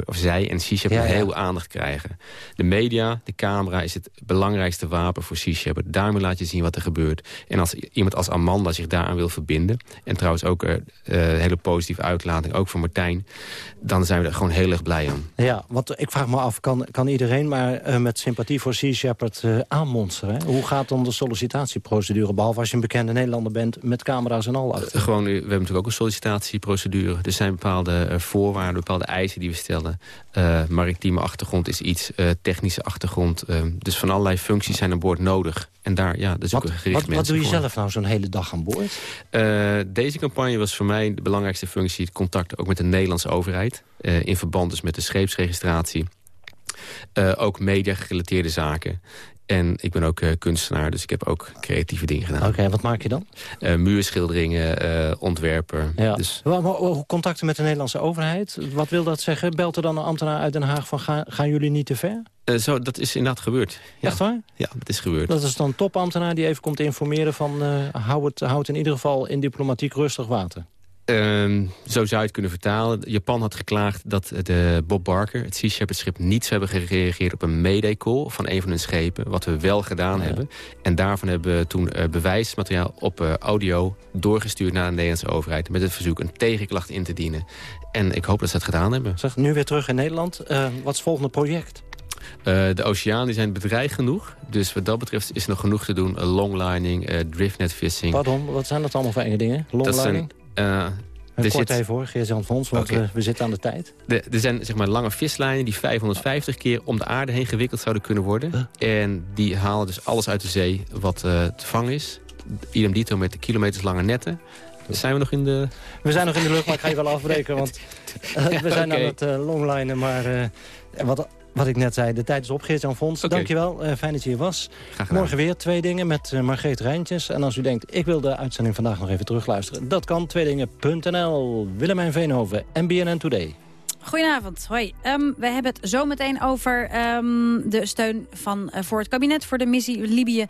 of zij en Sea Shepherd ja, ja. heel aandacht krijgen. De media, de camera is het belangrijkste wapen voor Sea Shepherd. Daarmee laat je zien wat er gebeurt. En als iemand als Amanda zich daaraan wil verbinden... en trouwens ook een uh, hele positieve uitlating, ook voor Martijn... dan zijn we er gewoon heel erg blij aan. Ja, want ik vraag me af, kan, kan iedereen maar uh, met sympathie voor Sea Shepherd aanmonsteren? Hè? Hoe gaat dan de sollicitatieprocedure... behalve als je een bekende Nederlander bent met camera's en al achter? gewoon, we hebben natuurlijk ook een sollicitatieprocedure er zijn bepaalde uh, voorwaarden, bepaalde eisen die we stellen. Uh, maritieme achtergrond is iets, uh, technische achtergrond. dus van allerlei functies zijn aan boord nodig. En daar, ja, dat is ook een gericht wat, wat doe je voor. zelf nou zo'n hele dag aan boord? deze campagne was voor mij de belangrijkste functie... het contact ook met de Nederlandse overheid. in verband dus met de scheepsregistratie. ook media-gerelateerde zaken. En ik ben ook uh, kunstenaar, dus ik heb ook creatieve dingen gedaan. Oké, okay, wat maak je dan? Uh, muurschilderingen, uh, ontwerpen. Ja. Dus... Contacten met de Nederlandse overheid, wat wil dat zeggen? Belt er dan een ambtenaar uit Den Haag van ga, gaan jullie niet te ver? zo, dat is inderdaad gebeurd. Ja. Echt waar? Ja, dat is gebeurd. Dat is dan een topambtenaar die even komt informeren van... hou, het, hou het in ieder geval in diplomatiek rustig water. Um, zo zou je het kunnen vertalen. Japan had geklaagd dat de Bob Barker, het Sea Shepherd schip... niet zou hebben gereageerd op een mayday call van een van hun schepen. Wat we wel gedaan ja. hebben. En daarvan hebben we toen uh, bewijsmateriaal op uh, audio doorgestuurd naar de Nederlandse overheid. Met het verzoek een tegenklacht in te dienen. En ik hoop dat ze het gedaan hebben. Zeg, nu weer terug in Nederland. Uh, wat is het volgende project? Uh, de oceanen zijn bedreigd genoeg. Dus wat dat betreft is er nog genoeg te doen. Longlining, uh, driftnet fishing. Pardon, wat zijn dat allemaal voor enge dingen? Longlining? Uh, er kort zit... even hoor, Geert-Jan Fons, want okay. we, we, zitten aan de tijd. De, er zijn zeg maar, lange vislijnen die 550 keer om de aarde heen gewikkeld zouden kunnen worden. Huh? En die halen dus alles uit de zee wat te vangen is. idem dito met de kilometers lange netten. Zijn we nog in de... We zijn nog in de lucht, maar ik ga je wel afbreken. Want uh, we zijn aan het uh, longlinen. Maar uh, wat, wat ik net zei, de tijd is op. Geert-Jan Fons, okay. dankjewel. fijn dat je hier was. Morgen weer twee dingen met Margreet Rijntjes. En als u denkt, ik wil de uitzending vandaag nog even terugluisteren. Dat kan, tweedingen.nl. Willemijn Veenhoven, MBNN Today. Goedenavond, hoi. Um, we hebben het zo meteen over um, de steun van, uh, voor het kabinet voor de missie Libië.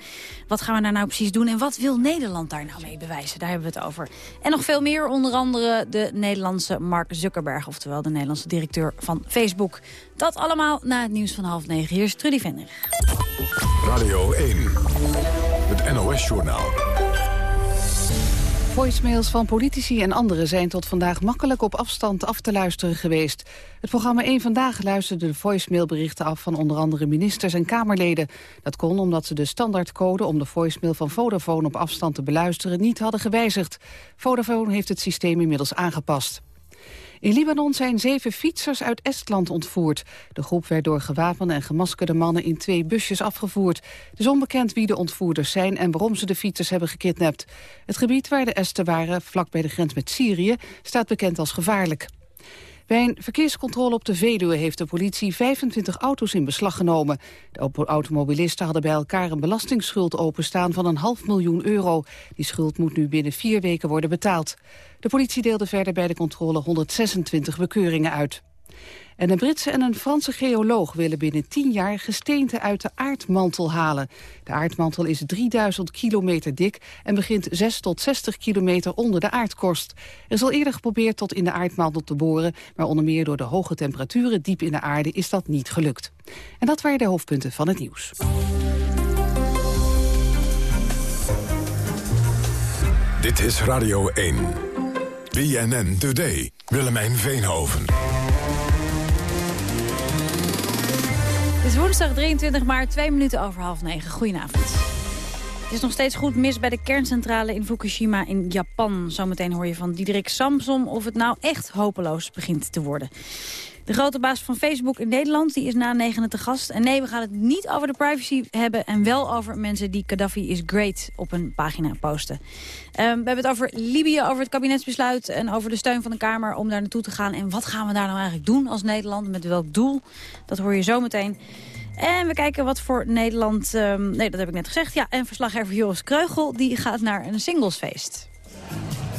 Wat gaan we daar nou precies doen en wat wil Nederland daar nou mee bewijzen? Daar hebben we het over. En nog veel meer, onder andere de Nederlandse Mark Zuckerberg... oftewel de Nederlandse directeur van Facebook. Dat allemaal na het nieuws van half negen. Hier is Trudy Vender. Radio 1, het NOS-journaal. Voicemails van politici en anderen zijn tot vandaag makkelijk op afstand af te luisteren geweest. Het programma 1 Vandaag luisterde de voicemailberichten af van onder andere ministers en Kamerleden. Dat kon omdat ze de standaardcode om de voicemail van Vodafone op afstand te beluisteren niet hadden gewijzigd. Vodafone heeft het systeem inmiddels aangepast. In Libanon zijn zeven fietsers uit Estland ontvoerd. De groep werd door gewapende en gemaskerde mannen in twee busjes afgevoerd. Het is onbekend wie de ontvoerders zijn en waarom ze de fietsers hebben gekidnapt. Het gebied waar de Esten waren, vlak bij de grens met Syrië, staat bekend als gevaarlijk. Bij een verkeerscontrole op de Veluwe heeft de politie 25 auto's in beslag genomen. De automobilisten hadden bij elkaar een belastingsschuld openstaan van een half miljoen euro. Die schuld moet nu binnen vier weken worden betaald. De politie deelde verder bij de controle 126 bekeuringen uit. En een Britse en een Franse geoloog willen binnen 10 jaar gesteenten uit de aardmantel halen. De aardmantel is 3000 kilometer dik en begint 6 tot 60 kilometer onder de aardkorst. Er is al eerder geprobeerd tot in de aardmantel te boren, maar onder meer door de hoge temperaturen diep in de aarde is dat niet gelukt. En dat waren de hoofdpunten van het nieuws. Dit is Radio 1. BNN Today. Willemijn Veenhoven. Het is woensdag 23 maart, twee minuten over half negen. Goedenavond. Het is nog steeds goed mis bij de kerncentrale in Fukushima in Japan. Zometeen hoor je van Diederik Samsom of het nou echt hopeloos begint te worden. De grote baas van Facebook in Nederland die is na negenen te gast. En nee, we gaan het niet over de privacy hebben... en wel over mensen die Gaddafi is great op een pagina posten. Um, we hebben het over Libië, over het kabinetsbesluit... en over de steun van de Kamer om daar naartoe te gaan. En wat gaan we daar nou eigenlijk doen als Nederland? Met welk doel? Dat hoor je zometeen. En we kijken wat voor Nederland... Um, nee, dat heb ik net gezegd. Ja, en verslaggever Joris Kreugel die gaat naar een singlesfeest.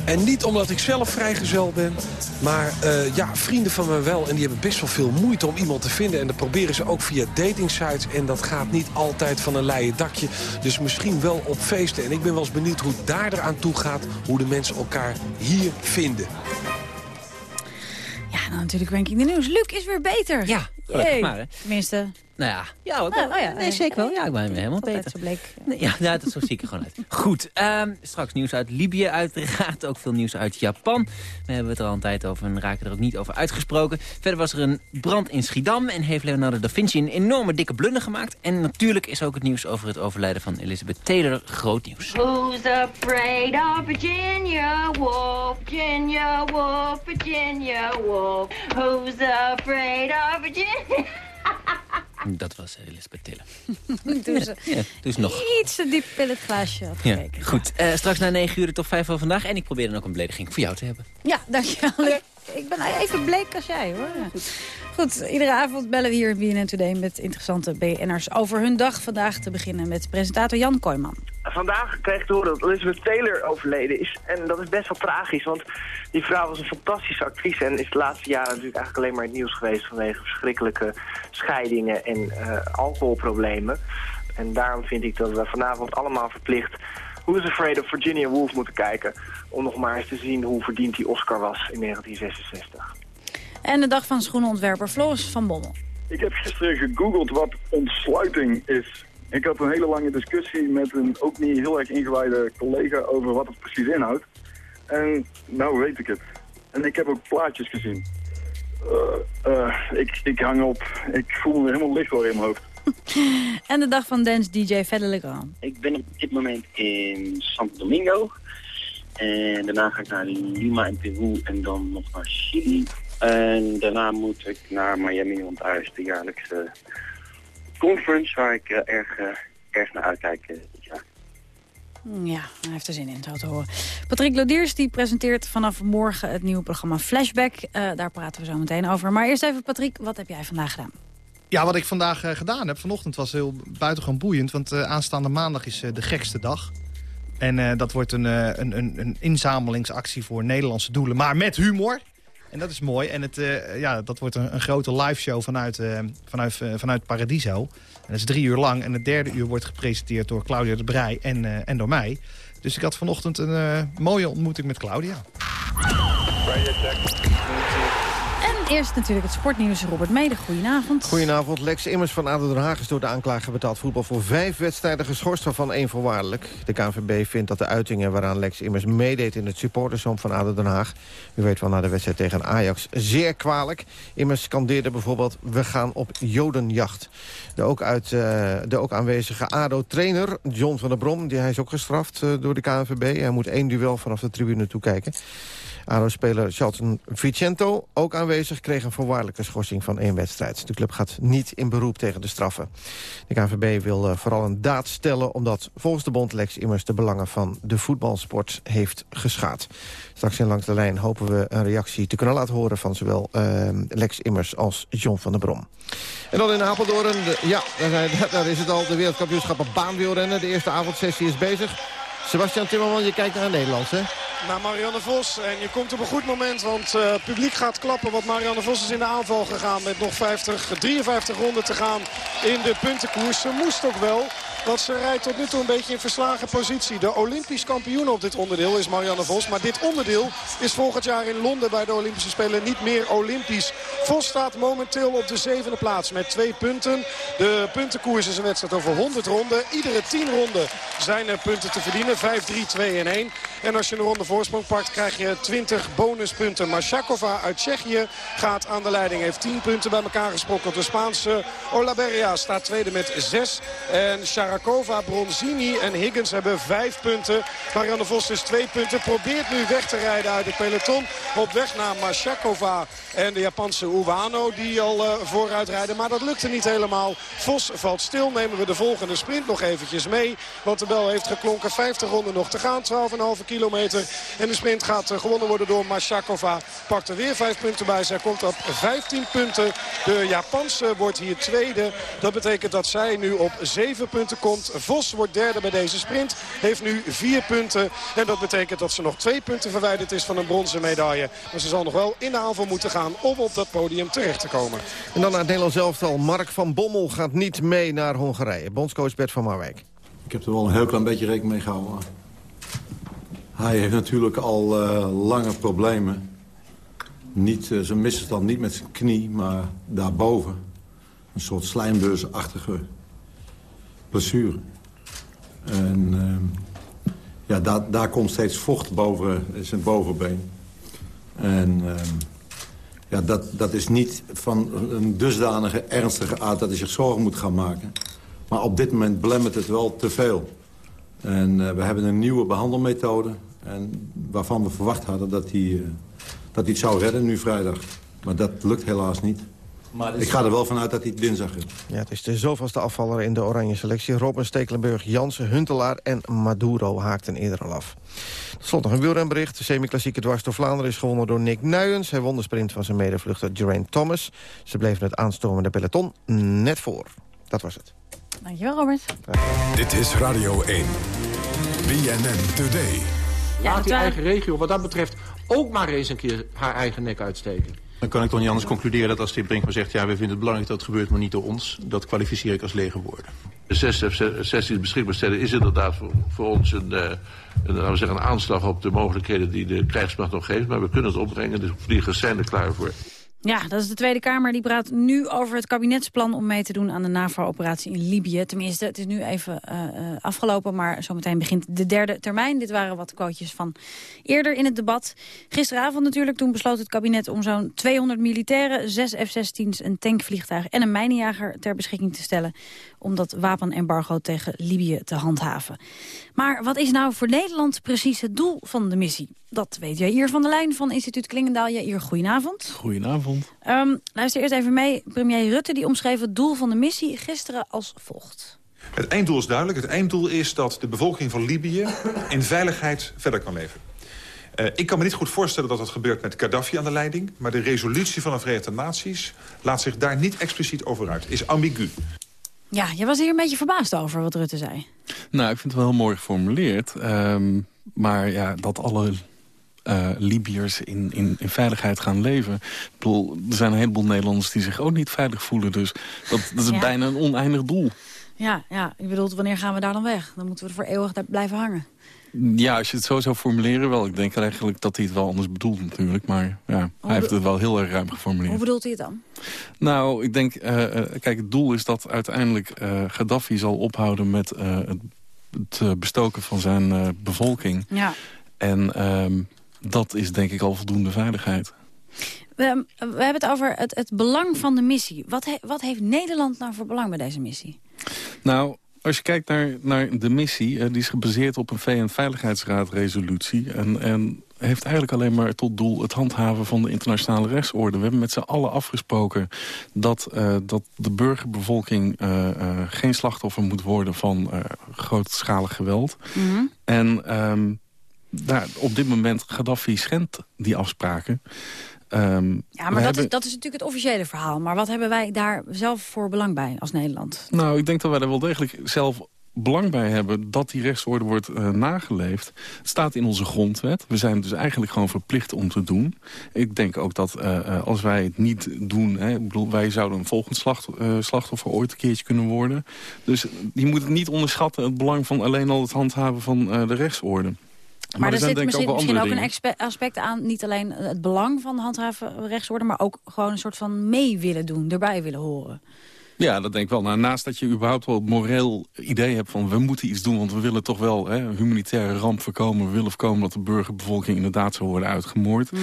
En niet omdat ik zelf vrijgezel ben, maar uh, ja, vrienden van me wel. En die hebben best wel veel moeite om iemand te vinden. En dat proberen ze ook via datingsites. En dat gaat niet altijd van een leien dakje. Dus misschien wel op feesten. En ik ben wel eens benieuwd hoe het daar eraan toe gaat. Hoe de mensen elkaar hier vinden. Ja, nou natuurlijk ranking de nieuws. Luc is weer beter. Ja, gelukkig maar. Hè. Tenminste, nou ja, ja, ook oh, ja nee, zeker wel. Ja, ik ben helemaal beter. Zo bleek. Ja, ja, dat zo zie ik er gewoon uit. Goed, um, straks nieuws uit Libië uiteraard. Ook veel nieuws uit Japan. We hebben het er al een tijd over en raken er ook niet over uitgesproken. Verder was er een brand in Schiedam en heeft Leonardo da Vinci een enorme dikke blunder gemaakt. En natuurlijk is ook het nieuws over het overlijden van Elizabeth Taylor groot nieuws. Who's afraid of Virginia Woolf, Virginia Woolf, Virginia Woolf? Who's afraid of Virginia... Dat was Elisabeth Tille. Toen ze ja, dus nog. iets te diep in het glaasje had. Ja, goed, uh, straks na 9 uur de top 5 van vandaag. En ik probeer dan ook een belediging voor jou te hebben. Ja, dankjewel. Ik ben even bleek als jij, hoor. Goed, iedere avond bellen we hier in BNN Today met interessante BN'ers over hun dag. Vandaag te beginnen met presentator Jan Kooijman. Vandaag kreeg ik te horen dat Elizabeth Taylor overleden is. En dat is best wel tragisch, want die vrouw was een fantastische actrice... en is de laatste jaren natuurlijk eigenlijk alleen maar het nieuws geweest... vanwege verschrikkelijke scheidingen en uh, alcoholproblemen. En daarom vind ik dat we vanavond allemaal verplicht... Who's Afraid of Virginia Woolf moeten kijken... om nog maar eens te zien hoe verdiend die Oscar was in 1966. En de dag van schoenenontwerper Floris van Bommel. Ik heb gisteren gegoogeld wat ontsluiting is. Ik had een hele lange discussie met een ook niet heel erg ingewijde collega over wat het precies inhoudt. En nou weet ik het. En ik heb ook plaatjes gezien. Uh, uh, ik, ik hang op. Ik voel me helemaal licht hoor in mijn hoofd. en de dag van dance DJ Fedde Legrand. Ik ben op dit moment in Santo Domingo. En daarna ga ik naar Lima in Peru en dan nog naar Chili. En daarna moet ik naar Miami, want daar is de jaarlijkse conference waar ik uh, erg, uh, erg naar uitkijk dit jaar. Ja, hij heeft er zin in, zo te horen. Patrick Lodiers die presenteert vanaf morgen het nieuwe programma Flashback. Daar praten we zo meteen over. Maar eerst even, Patrick, wat heb jij vandaag gedaan? Ja, wat ik vandaag uh, gedaan heb, vanochtend was heel buitengewoon boeiend. Want uh, aanstaande maandag is de gekste dag. En dat wordt een, een, een, een inzamelingsactie voor Nederlandse doelen. Maar met humor. En dat is mooi. En het, ja, dat wordt een, grote live show vanuit, vanuit, vanuit Paradiso. En dat is drie uur lang. En het derde uur wordt gepresenteerd door Claudia de Brij en, en door mij. Dus ik had vanochtend een mooie ontmoeting met Claudia. Eerst natuurlijk het sportnieuws. Robert Mede, goedenavond. Goedenavond. Lex Immers van ADO Den Haag is door de aanklager betaald voetbal... voor vijf wedstrijden geschorst, waarvan één voorwaardelijk. De KNVB vindt dat de uitingen waaraan Lex Immers meedeed... in het supportersom van ADO Den Haag... u weet wel na de wedstrijd tegen Ajax, zeer kwalijk. Immers scandeerde bijvoorbeeld... we gaan op jodenjacht. De ook, uit, uh, de ook aanwezige ADO-trainer, John van der Brom... Die, hij is ook gestraft uh, door de KNVB. Hij moet één duel vanaf de tribune toekijken. ADO-speler Charlton Vicento, ook aanwezig, kreeg een voorwaardelijke schorsing van één wedstrijd. De club gaat niet in beroep tegen de straffen. De KNVB wil uh, vooral een daad stellen... omdat volgens de bond Lex immers de belangen van de voetbalsport heeft geschaad. Straks in Langs de Lijn hopen we een reactie te kunnen laten horen... van zowel uh, Lex Immers als John van der Brom. En dan in Apeldoorn, ja, daar, daar is het al, de wereldkampioenschappen baanwielrennen. De eerste avondsessie is bezig. Sebastian Timmerman, je kijkt naar het Nederlands, hè? Naar Marianne Vos. En je komt op een goed moment, want uh, het publiek gaat klappen. Want Marianne Vos is in de aanval gegaan met nog 50, 53 ronden te gaan in de puntenkoers. Ze moest ook wel. Want ze rijdt tot nu toe een beetje in verslagen positie. De Olympisch kampioen op dit onderdeel is Marianne Vos. Maar dit onderdeel is volgend jaar in Londen bij de Olympische Spelen niet meer Olympisch. Vos staat momenteel op de zevende plaats met twee punten. De puntenkoers is een wedstrijd over 100 ronden. Iedere 10 ronden zijn er punten te verdienen. 5, 3, 2 en 1. En als je een ronde voorsprong pakt krijg je 20 bonuspunten. Mashakova uit Tsjechië gaat aan de leiding. Heeft 10 punten bij elkaar gesprokkeld. De Spaanse Olaveria staat tweede met 6. En Sharakova, Bronzini en Higgins hebben 5 punten. Marianne Vos is 2 punten. Probeert nu weg te rijden uit het peloton. Op weg naar Mashakova en de Japanse Uwano die al uh, vooruit rijden. Maar dat lukte niet helemaal. Vos valt stil. Nemen we de volgende sprint nog eventjes mee. Want de bel heeft geklonken. 50 ronden nog te gaan. 12,5 kilometer. En de sprint gaat uh, gewonnen worden door Mashakova. Pakt er weer 5 punten bij. Zij komt op 15 punten. De Japanse wordt hier tweede. Dat betekent dat zij nu op 7 punten komt. Vos wordt derde bij deze sprint. Heeft nu 4 punten. En dat betekent dat ze nog 2 punten verwijderd is van een bronzen medaille. Maar ze zal nog wel in de aanval moeten gaan om op dat podium terecht te komen. En dan naar het Nederlands elftal. Mark van Bommel gaat niet mee naar Hongarije. Bondscoach Bert van Marwijk. Ik heb er wel een heel klein beetje rekening mee gehouden. Hij heeft natuurlijk al uh, lange problemen. Niet, uh, zijn misverstand niet met zijn knie, maar daarboven. Een soort slijmbeursachtige blessure. En uh, ja, daar, daar komt steeds vocht boven zijn bovenbeen. En ja, dat, dat is niet van een dusdanige ernstige aard dat hij zich zorgen moet gaan maken. Maar op dit moment belemmert het wel te veel. En uh, we hebben een nieuwe behandelmethode. En waarvan we verwacht hadden dat hij, uh, dat hij het zou redden nu vrijdag. Maar dat lukt helaas niet. Maar Ik ga er wel vanuit dat hij het dinsdag heeft. Ja, het is de zoveelste afvaller in de oranje selectie. Robin Stekelenburg, Jansen, Huntelaar en Maduro haakten eerder al af. Tot slot nog een wielrenbericht. De semi-klassieke dwars door Vlaanderen is gewonnen door Nick Nuyens. Hij won de sprint van zijn medevluchter Geraint Thomas. Ze bleven het aanstormende peloton net voor. Dat was het. Dankjewel, Robert. Dit is Radio 1. BNN Today. Ja, Laat die eigen regio wat dat betreft ook maar eens een keer haar eigen nek uitsteken. Dan kan ik toch niet anders concluderen dat als Tim Brinkman zegt... ja, we vinden het belangrijk dat het gebeurt, maar niet door ons... dat kwalificeer ik als legerwoorden. De 60 beschikbaar stellen is inderdaad voor, ons een, uh, een, laten we zeggen, een aanslag op de mogelijkheden die de krijgsmacht nog geeft. Maar we kunnen het opbrengen, de vliegers zijn er klaar voor. Ja, dat is de Tweede Kamer. Die praat nu over het kabinetsplan om mee te doen aan de NAVO-operatie in Libië. Tenminste, het is nu even uh, afgelopen, maar zometeen begint de derde termijn. Dit waren wat quotejes van eerder in het debat. Gisteravond natuurlijk, toen besloot het kabinet om zo'n 200 militairen, 6 F-16's, een tankvliegtuig en een mijnenjager ter beschikking te stellen om dat wapenembargo tegen Libië te handhaven. Maar wat is nou voor Nederland precies het doel van de missie? Dat weet Jair van der Lijn van instituut Klingendaal. Jair, goedenavond. Goedenavond. Um, luister eerst even mee. Premier Rutte die omschreef het doel van de missie gisteren als volgt. Het einddoel is duidelijk. Het einddoel is dat de bevolking van Libië in veiligheid verder kan leven. Uh, ik kan me niet goed voorstellen dat dat gebeurt met Gaddafi aan de leiding... maar de resolutie van de Verenigde Naties laat zich daar niet expliciet over uit. Is ambigu. Ja, je was hier een beetje verbaasd over wat Rutte zei. Nou, ik vind het wel heel mooi geformuleerd. Um, maar ja, dat alle uh, Libiërs in, in, in, veiligheid gaan leven. Ik bedoel, er zijn een heleboel Nederlanders die zich ook niet veilig voelen. Dus dat, dat is ja. bijna een oneindig doel. Ja, ja, ik bedoel, wanneer gaan we daar dan weg? Dan moeten we er voor eeuwig daar blijven hangen. Ja, als je het zo zou formuleren wel. Ik denk eigenlijk dat hij het wel anders bedoelt natuurlijk. Maar ja, hij heeft het wel heel erg ruim geformuleerd. Hoe bedoelt hij het dan? Nou, ik denk, uh, kijk, het doel is dat uiteindelijk uh, Gaddafi zal ophouden met het, het bestoken van zijn bevolking. Ja. En um, dat is denk ik al voldoende veiligheid. We, we hebben het over het, het belang van de missie. Wat, he, wat heeft Nederland nou voor belang bij deze missie? Nou, als je kijkt naar, naar de missie, uh, die is gebaseerd op een VN-veiligheidsraad-resolutie. En, en heeft eigenlijk alleen maar tot doel het handhaven van de internationale rechtsorde. We hebben met z'n allen afgesproken dat, uh, dat de burgerbevolking uh, geen slachtoffer moet worden van grootschalig geweld. Mm -hmm. En um, daar, op dit moment, Gaddafi schendt die afspraken. Um, ja, maar dat, hebben... is, dat is natuurlijk het officiële verhaal. Maar wat hebben wij daar zelf voor belang bij als Nederland? Nou, ik denk dat wij er wel degelijk zelf belang bij hebben dat die rechtsorde wordt uh, nageleefd. Het staat in onze grondwet. We zijn dus eigenlijk gewoon verplicht om te doen. Ik denk ook dat uh, als wij het niet doen... Hè, ik bedoel, wij zouden een volgend slacht, uh, slachtoffer ooit een keertje kunnen worden. Dus je moet het niet onderschatten... het belang van alleen al het handhaven van de rechtsorde. Maar, maar er, er zit misschien ook, misschien ook een aspect aan, niet alleen het belang van handhaven rechtsorde... maar ook gewoon een soort van mee willen doen, erbij willen horen. Ja, dat denk ik wel. Nou, naast dat je überhaupt wel het moreel idee hebt van... we moeten iets doen, want we willen toch wel hè, humanitaire ramp voorkomen. We willen voorkomen dat de burgerbevolking inderdaad zou worden uitgemoord. Mm.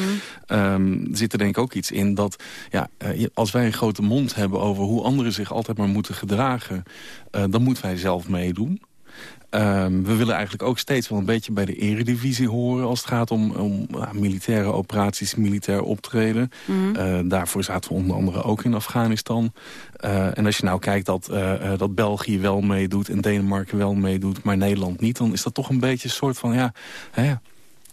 Um, zit er denk ik ook iets in dat... Ja, als wij een grote mond hebben over hoe anderen zich altijd maar moeten gedragen... Uh, dan moeten wij zelf meedoen. Um, we willen eigenlijk ook steeds wel een beetje bij de eredivisie horen... als het gaat om, om uh, militaire operaties, militair optreden. Mm. Uh, daarvoor zaten we onder andere ook in Afghanistan. Uh, en als je nou kijkt dat, dat België wel meedoet en Denemarken wel meedoet... maar Nederland niet, dan is dat toch een beetje een soort van... ja, hè,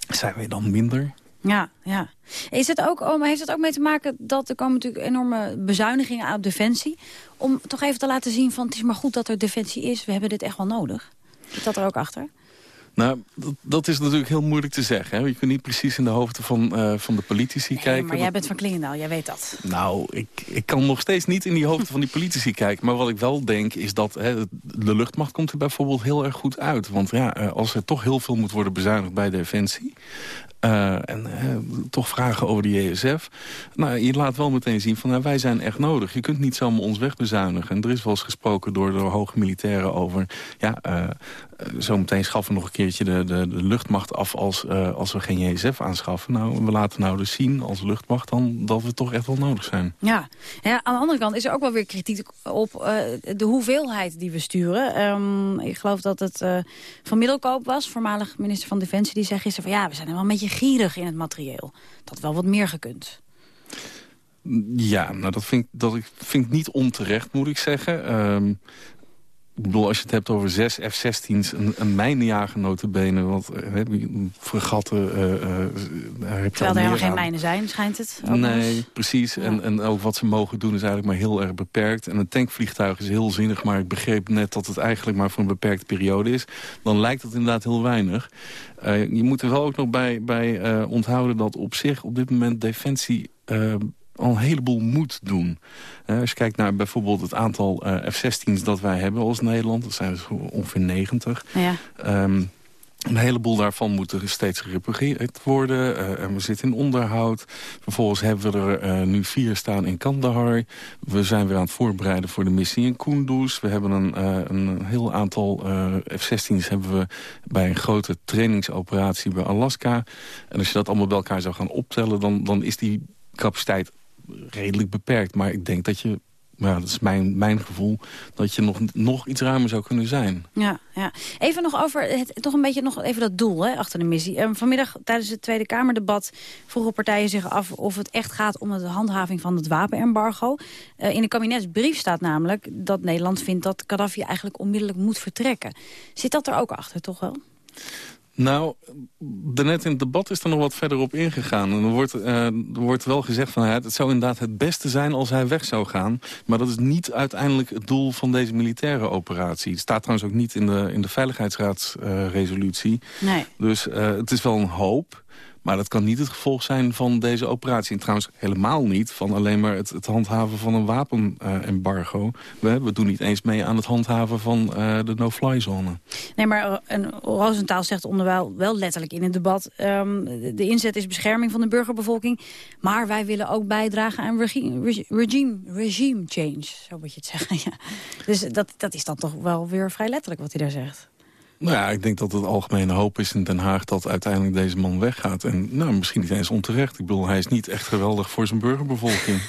zijn we dan minder? Ja, ja. Is het ook, oh, heeft het ook mee te maken dat er komen natuurlijk enorme bezuinigingen op defensie... om toch even te laten zien van het is maar goed dat er defensie is. We hebben dit echt wel nodig. Zit dat er ook achter? Nou, dat, dat, is natuurlijk heel moeilijk te zeggen. Hè? Je kunt niet precies in de hoofden van, uh, van de politici nee, kijken. maar jij bent van Klingendaal, jij weet dat. Nou, ik, ik kan nog steeds niet in die hoofden van die politici kijken. Maar wat ik wel denk is dat hè, de luchtmacht komt er bijvoorbeeld heel erg goed uit. Want ja, als er toch heel veel moet worden bezuinigd bij Defensie... Uh, en uh, toch vragen over de JSF. Nou, je laat wel meteen zien van nou, wij zijn echt nodig. Je kunt niet zomaar ons wegbezuinigen. En er is wel eens gesproken door de hoge militairen over... ja, uh, zometeen schaffen we nog een keertje de, de, de luchtmacht af als, als we geen JSF aanschaffen. Nou, we laten nou dus zien als luchtmacht dan dat we toch echt wel nodig zijn. Ja, ja aan de andere kant is er ook wel weer kritiek op de hoeveelheid die we sturen. Um, ik geloof dat het van Middelkoop was, voormalig minister van Defensie... die zei gisteren van ja, we zijn wel een beetje gierig in het materieel. Dat wel wat meer gekund. Ja, nou dat vind ik, dat ik, vind ik niet onterecht, moet ik zeggen. Um, ik bedoel, als je het hebt over zes F-16's, een, een mijnenjager notabene, heb je fregatten... Uh, uh, heb je Terwijl er helemaal geen mijnen zijn, schijnt het? Nee, precies. Ja. En, en ook wat ze mogen doen is eigenlijk maar heel erg beperkt. En een tankvliegtuig is heel zinnig, maar ik begreep net dat het eigenlijk maar voor een beperkte periode is. Dan lijkt het inderdaad heel weinig. Uh, je moet er wel ook nog bij, bij onthouden dat op zich op dit moment Defensie al een heleboel moet doen. Uh, als je kijkt naar bijvoorbeeld het aantal uh, F-16's dat wij hebben als Nederland... dat zijn dus ongeveer 90. Ja. Um, een heleboel daarvan moeten steeds gerepareerd worden. Uh, en we zitten in onderhoud. Vervolgens hebben we er uh, nu vier staan in Kandahar. We zijn weer aan het voorbereiden voor de missie in Kunduz. We hebben een, uh, een heel aantal F-16's hebben we bij een grote trainingsoperatie bij Alaska. En als je dat allemaal bij elkaar zou gaan optellen... dan, dan is die capaciteit redelijk beperkt. Maar ik denk dat je maar ja, dat is mijn, mijn gevoel, dat je nog, nog iets ruimer zou kunnen zijn. Ja, ja. Even nog over het, toch een beetje nog even dat doel hè, achter de missie. Um, vanmiddag tijdens het Tweede Kamerdebat vroegen partijen zich af of het echt gaat om de handhaving van het wapenembargo. Uh, in de kabinetsbrief staat namelijk dat Nederland vindt dat Gaddafi eigenlijk onmiddellijk moet vertrekken. Zit dat er ook achter, toch wel? Nou, daarnet in het debat is er nog wat verder op ingegaan. En er wordt, uh, er wordt wel gezegd van het zou inderdaad het beste zijn als hij weg zou gaan. Maar dat is niet uiteindelijk het doel van deze militaire operatie. Het staat trouwens ook niet in de, in de Veiligheidsraadsresolutie. Uh, nee. Dus uh, het is wel een hoop. Maar dat kan niet het gevolg zijn van deze operatie. En trouwens helemaal niet van alleen maar het, handhaven van een wapenembargo. we, we, doen niet eens mee aan het handhaven van uh, de no-fly zone. Nee, maar en Roosentaal zegt onderwijl wel letterlijk in het debat... De, de, inzet is bescherming van de burgerbevolking. Maar wij willen ook bijdragen aan regime, regime, regime change. Zo moet je het zeggen. Ja. Dus dat, dat is dan toch wel weer vrij letterlijk wat hij daar zegt. Nou ja, ik denk dat het algemene hoop is in Den Haag dat uiteindelijk deze man weggaat. En nou, misschien niet eens onterecht. Ik bedoel, hij is niet echt geweldig voor zijn burgerbevolking.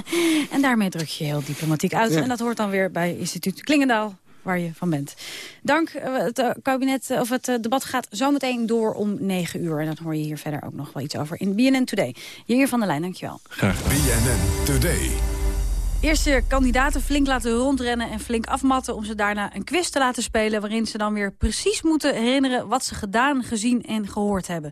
en daarmee druk je heel diplomatiek uit. Ja. En dat hoort dan weer bij instituut Klingendaal waar je van bent. Dank. Het kabinet of het debat gaat zometeen door om 9 uur. En dan hoor je hier verder ook nog wel iets over in BNN Today. Hier van der Lijn, dankjewel. Graag. BNN Today. Eerste kandidaten flink laten rondrennen en flink afmatten... om ze daarna een quiz te laten spelen... waarin ze dan weer precies moeten herinneren... wat ze gedaan, gezien en gehoord hebben.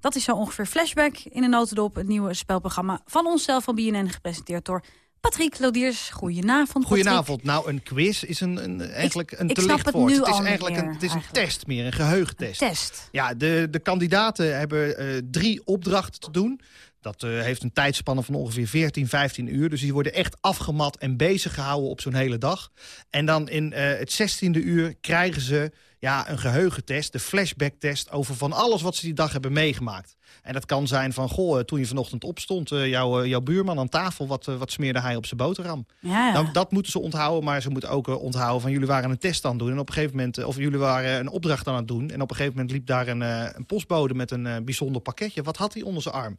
Dat is zo ongeveer Flashback in een notendop... het nieuwe spelprogramma van onszelf van BNN... gepresenteerd door Patrick Lodiers. Goedenavond, Goedenavond. Nou, een quiz is een, een eigenlijk een ik te licht het het is al eigenlijk meer, een, het is een test meer, een geheugentest. Een test. Ja, de, de kandidaten hebben uh, drie opdrachten te doen. Dat uh, heeft een tijdspanne van ongeveer 14, 15 uur. Dus die worden echt afgemat en bezig gehouden op zo'n hele dag. En dan in uh, het 16e uur krijgen ze ja, een geheugentest, de flashbacktest... over van alles wat ze die dag hebben meegemaakt. En dat kan zijn van, goh, toen je vanochtend opstond... Uh, jouw, jouw buurman aan tafel, wat, wat smeerde hij op zijn boterham? Ja, dat moeten ze onthouden, maar ze moeten ook onthouden van... jullie waren een test aan het doen en op een gegeven moment... of jullie waren een opdracht aan het doen... en op een gegeven moment liep daar een, een postbode met een bijzonder pakketje. Wat had hij onder zijn arm?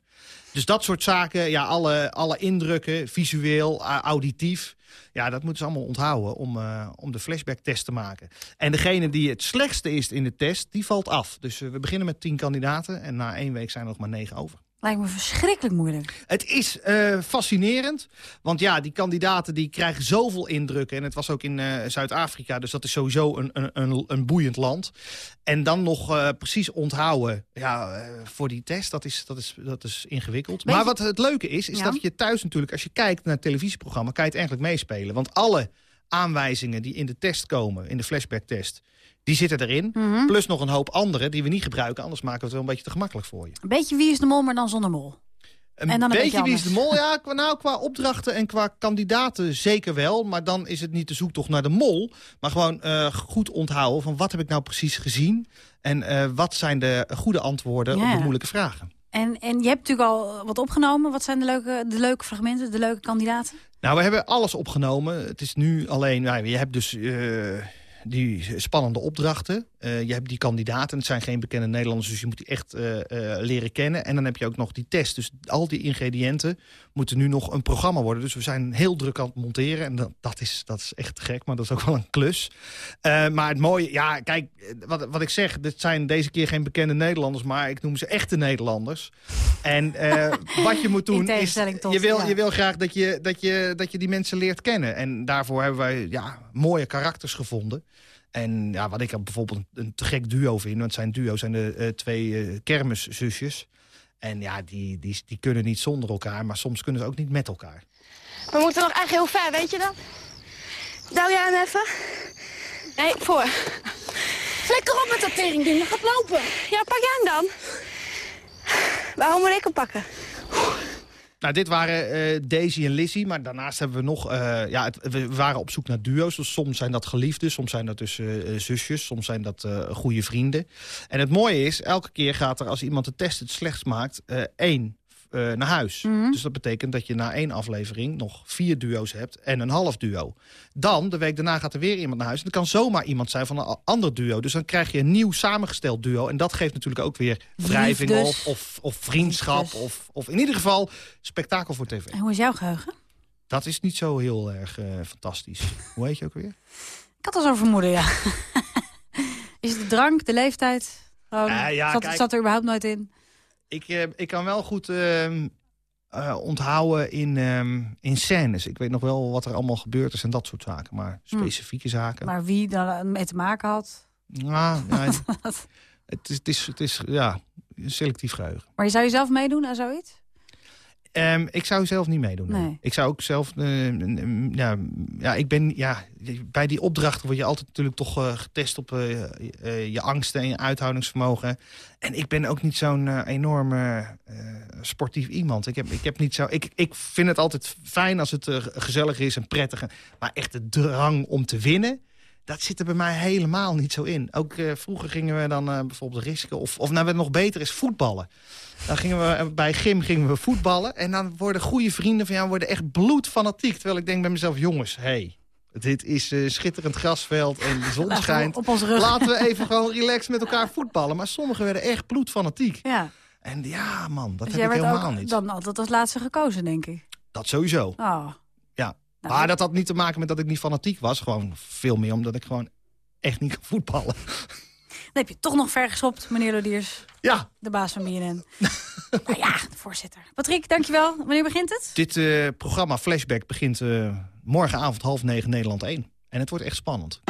Dus dat soort zaken, ja, alle, alle indrukken, visueel, auditief... Ja, dat moeten ze allemaal onthouden om, uh, om de flashback-test te maken. En degene die het slechtste is in de test, die valt af. Dus uh, we beginnen met tien kandidaten en na één week zijn er nog maar negen over. Lijkt me verschrikkelijk moeilijk. Het is uh, fascinerend, want ja, die kandidaten die krijgen zoveel indrukken. En het was ook in uh, Zuid-Afrika, dus dat is sowieso een, een, een, boeiend land. En dan nog uh, precies onthouden ja, voor die test, dat is, dat is, dat is ingewikkeld. Maar wat het leuke is, is Ja? dat je thuis natuurlijk, als je kijkt naar het televisieprogramma, kan je het eigenlijk meespelen. Want alle aanwijzingen die in de test komen, in de flashback-test, die zitten erin. Mhm. Plus nog een hoop andere die we niet gebruiken, anders maken we het wel een beetje te gemakkelijk voor je. Een beetje wie is de mol, maar dan zonder mol. Een, En dan een beetje wie is de mol? Ja, qua, nou, qua opdrachten en qua kandidaten zeker wel. Maar dan is het niet de zoektocht naar de mol. Maar gewoon eh, goed onthouden van wat heb ik nou precies gezien. En eh, wat zijn de goede antwoorden op de moeilijke vragen. En, en je hebt natuurlijk al wat opgenomen. Wat zijn de leuke, de leuke fragmenten, de leuke kandidaten? Nou, we hebben alles opgenomen. Het is nu alleen, nou, je hebt dus eh, die spannende opdrachten. Eh, je hebt die kandidaten. Het zijn geen bekende Nederlanders, dus je moet die echt eh, eh, leren kennen. En dan heb je ook nog die test. Dus al die ingrediënten moeten nu nog een programma worden. Dus we zijn heel druk aan het monteren. En dat, dat, is, dat is echt gek, maar dat is ook wel een klus. Maar het mooie, ja, kijk, wat, wat ik zeg, dit zijn deze keer geen bekende Nederlanders, maar ik noem ze echte Nederlanders. En wat je moet doen is, tot, je wil, ja. je wil graag dat je, dat, je, dat je die mensen leert kennen. En daarvoor hebben wij ja, mooie karakters gevonden. En ja, wat ik er bijvoorbeeld een, te gek duo vind, want het zijn duo's zijn de eh, twee eh, kermiszusjes. En ja, die, die, die kunnen niet zonder elkaar, maar soms kunnen ze ook niet met elkaar. We moeten nog echt heel ver, weet je dat? Douw jij hem even? Nee, voor. Flikker op met dat teringding, dat gaat lopen. Ja, pak jij hem dan? Waarom moet ik hem pakken? Nou, dit waren eh, Daisy en Lizzie, maar daarnaast hebben we nog... eh, ja, we waren op zoek naar duo's. Dus soms zijn dat geliefden, soms zijn dat dus eh, zusjes... soms zijn dat goede vrienden. En het mooie is, elke keer gaat er als iemand de test het slechtst maakt... één eh, naar huis. Dus dat betekent dat je na één aflevering nog vier duo's hebt en een half duo. Dan, de week daarna gaat er weer iemand naar huis. En dat kan zomaar iemand zijn van een ander duo. Dus dan krijg je een nieuw samengesteld duo. En dat geeft natuurlijk ook weer wrijving of, of vriendschap. Of, of in ieder geval spektakel voor tv. En hoe is jouw geheugen? Dat is niet zo heel erg eh, fantastisch. Hoe heet je ook weer? Ik had al zo'n vermoeden, ja. is het de drank, de leeftijd? Gewoon, ja, zat, kijk. zat er überhaupt nooit in? Ik, eh, ik kan wel goed ehm, eh, onthouden in, ehm, in scènes. Ik weet nog wel wat er allemaal gebeurd is en dat soort zaken. Maar specifieke zaken. Maar wie dan mee te maken had? Ja, nee, het, is, het, is, het is ja, selectief geheugen. Maar je zou jezelf meedoen aan zoiets? Ehm, ik zou zelf niet meedoen. nee. Nee. Ik zou ook zelf... eh, ja, ja, ik ben... Ja, bij die opdrachten word je altijd natuurlijk toch eh, getest op eh, je angsten en je uithoudingsvermogen. En ik ben ook niet zo'n enorme sportief iemand. Ik, heb, ik, heb niet zo, ik, ik vind het altijd fijn als het gezellig is en prettig. Maar echt de drang om te winnen... Dat zit er bij mij helemaal niet zo in. Ook eh, vroeger gingen we dan eh, bijvoorbeeld risken. Of, of nou, wat nog beter is, voetballen. Dan gingen we eh, bij Gym gingen we voetballen. En dan worden goede vrienden van jou worden echt bloedfanatiek. Terwijl ik denk bij mezelf, jongens, hey, dit is schitterend grasveld en de zon schijnt. op onze rug. Laten we even gewoon relaxed met elkaar voetballen. Maar sommigen werden echt bloedfanatiek. Ja. En ja, man, dat dus heb jij ik helemaal niet. dan altijd als laatste gekozen, denk ik. Dat sowieso. Oh. Ja. Nou, maar dat had niet te maken met dat ik niet fanatiek was. Gewoon veel meer omdat ik gewoon echt niet kan voetballen. Dan heb je toch nog ver geschopt, meneer Lodiers. Ja. De baas van BNN. nou ja, de voorzitter. Patrick, dankjewel. Wanneer begint het? Dit eh, programma Flashback begint eh, morgenavond half negen Nederland 1. En het wordt echt spannend.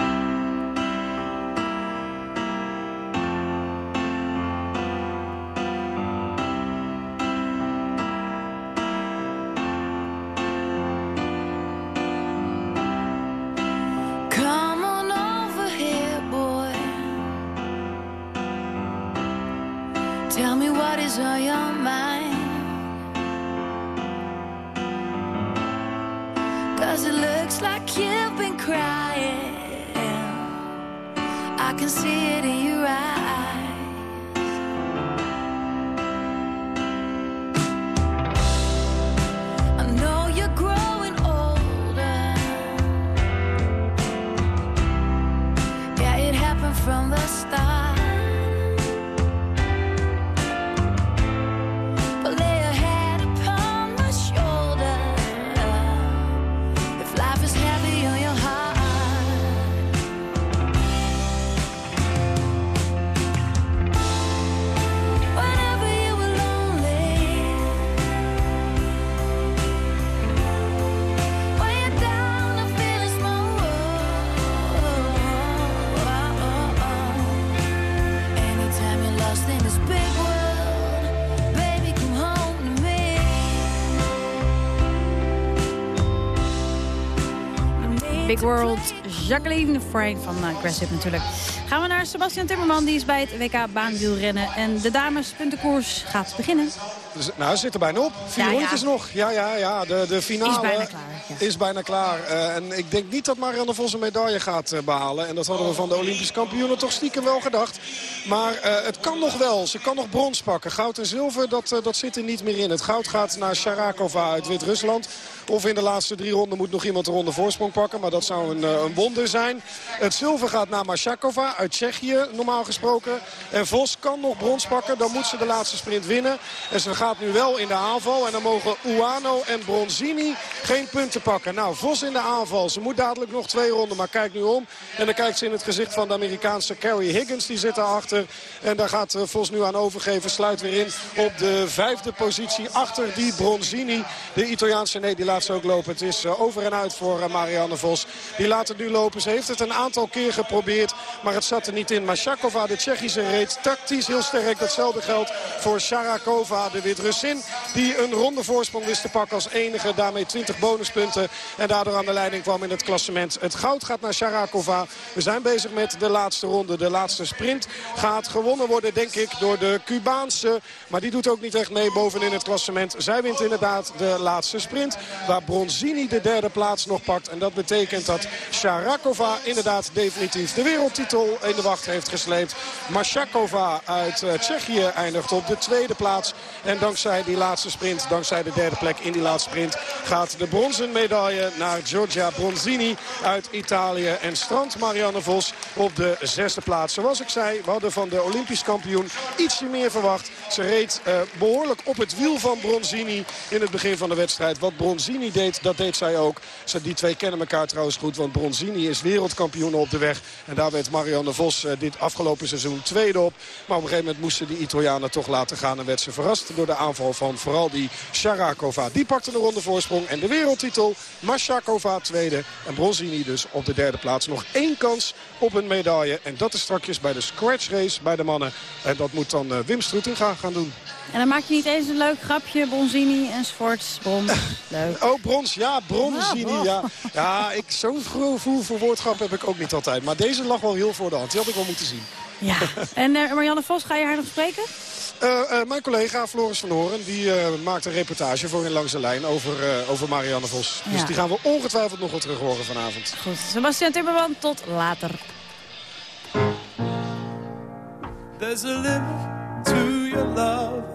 World, Jacqueline Frank van uh, natuurlijk. Gaan we naar Sebastian Timmerman, die is bij het WK baanwielrennen. En de damespuntenkoers gaat beginnen. Dus, nou, het zit er bijna op. Vier Ja, ja. rondjes nog. Ja, ja, ja. De, de finale Is bijna klaar, ja. is bijna klaar. Eh, en ik denk niet dat Marianne Vos een medaille gaat eh, behalen. En dat hadden we van de Olympische kampioenen toch stiekem wel gedacht. Maar het kan nog wel. Ze kan nog brons pakken. Goud en zilver, dat, dat zit er niet meer in. Het goud gaat naar Sharakova uit Wit-Rusland. Of in de laatste drie ronden moet nog iemand de ronde voorsprong pakken. Maar dat zou een, eh, een wonder zijn. Het zilver gaat naar Mashakova uit Tsjechië, normaal gesproken. En Vos kan nog brons pakken. Dan moet ze de laatste sprint winnen. En ze gaat nu wel in de aanval. En dan mogen Uano en Bronzini geen punten pakken. Nou, Vos in de aanval. Ze moet dadelijk nog twee ronden. Maar kijk nu om. En dan kijkt ze in het gezicht van de Amerikaanse Carrie Higgins. Die zit daarachter. En daar gaat eh, Vos nu aan overgeven. Sluit weer in op de vijfde positie. Achter die Bronzini. De Italiaanse, die lopen. Het is eh, over en uit voor eh, Marianne Vos. Die laat het nu lopen. Ze heeft het een aantal keer geprobeerd. Maar het zat er niet in. Mashakova, de Tsjechische, reed tactisch heel sterk. Datzelfde geldt voor Sharakova, de Wit-Russin. Die een ronde voorsprong wist te pakken als enige. Daarmee 20 bonuspunten. En daardoor aan de leiding kwam in het klassement. Het goud gaat naar Sharakova. We zijn bezig met de laatste ronde. De laatste sprint gaat gewonnen worden, denk ik, door de Cubaanse. Maar die doet ook niet echt mee bovenin het klassement. Zij wint inderdaad de laatste sprint. Waar Bronzini de derde plaats nog pakt. En dat betekent dat Sharakova inderdaad definitief de wereldtitel in de wacht heeft gesleept. Mashakova uit eh, Tsjechië eindigt op de tweede plaats. En dankzij die laatste sprint, dankzij de derde plek in die laatste sprint... gaat de bronzen medaille naar Giorgia Bronzini uit Italië. En strand Marianne Vos op de zesde plaats. Zoals ik zei, we hadden van de Olympisch kampioen ietsje meer verwacht. Ze reed uh, behoorlijk op het wiel van Bronzini in het begin van de wedstrijd. Wat Bronzini deed, dat deed zij ook. Die twee kennen elkaar trouwens goed, want Bronzini is wereldkampioen op de weg. En daar werd Marianne Vos uh, dit afgelopen seizoen tweede op. Maar op een gegeven moment moesten die Italianen toch laten gaan. En werd ze verrast door de aanval van vooral die Sharakova. Die pakte de ronde voorsprong en de wereldtitel. Mashakova tweede en Bronzini dus op de derde plaats. Nog één kans op een medaille. En dat is strakjes bij de scratch race bij de mannen. En dat moet dan uh, Wim Stroetinga gaan doen. En dan maak je niet eens een leuk grapje, Bronzini enzovoorts. Brons, leuk. Oh, brons, ja, Bronzini, ja. Ja, ik, zo'n gevoel voor woordgrap heb ik ook niet altijd. Maar deze lag wel heel voor de hand. Die had ik wel moeten zien. Ja. En uh, Marianne Vos, ga je haar nog spreken? Uh, uh, mijn collega Floris van Horen die, uh, maakt een reportage voor in Langs de Lijn over, over Marianne Vos. Ja. Dus die gaan we ongetwijfeld nog wel terug horen vanavond. Goed, Sebastian Timmerman, tot later. There's a limit to your love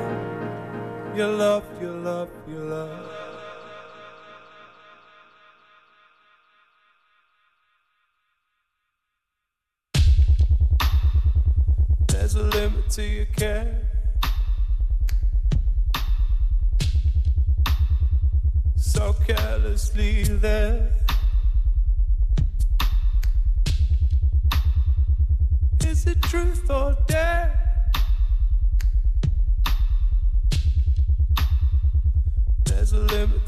your love, your love, your love. There's a limit to your care. So carelessly there. Is it truth or dare?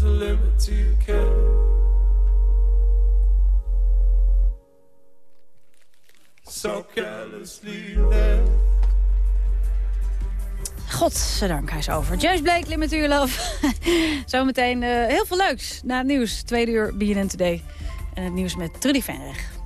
There's a limit to your care. So carelessly there. Godzijdank, hij is over. James Blake, Limit Your Love. Zometeen uh, heel veel leuks na het nieuws. Tweede uur BNN Today. En het nieuws met Trudy Venreg.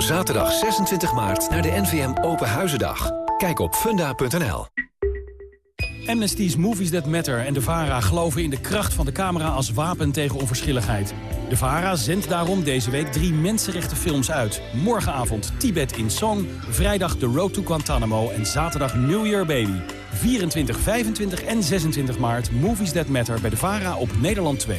Zaterdag 26 maart naar de NVM Open Huizendag. Kijk op funda.nl. Amnesty's Movies That Matter en de VARA geloven in de kracht van de camera als wapen tegen onverschilligheid. De VARA zendt daarom deze week drie mensenrechtenfilms uit. Morgenavond Tibet in Song, vrijdag The Road to Guantanamo en zaterdag New Year Baby. 24, 25 en 26 maart Movies That Matter bij de VARA op Nederland 2.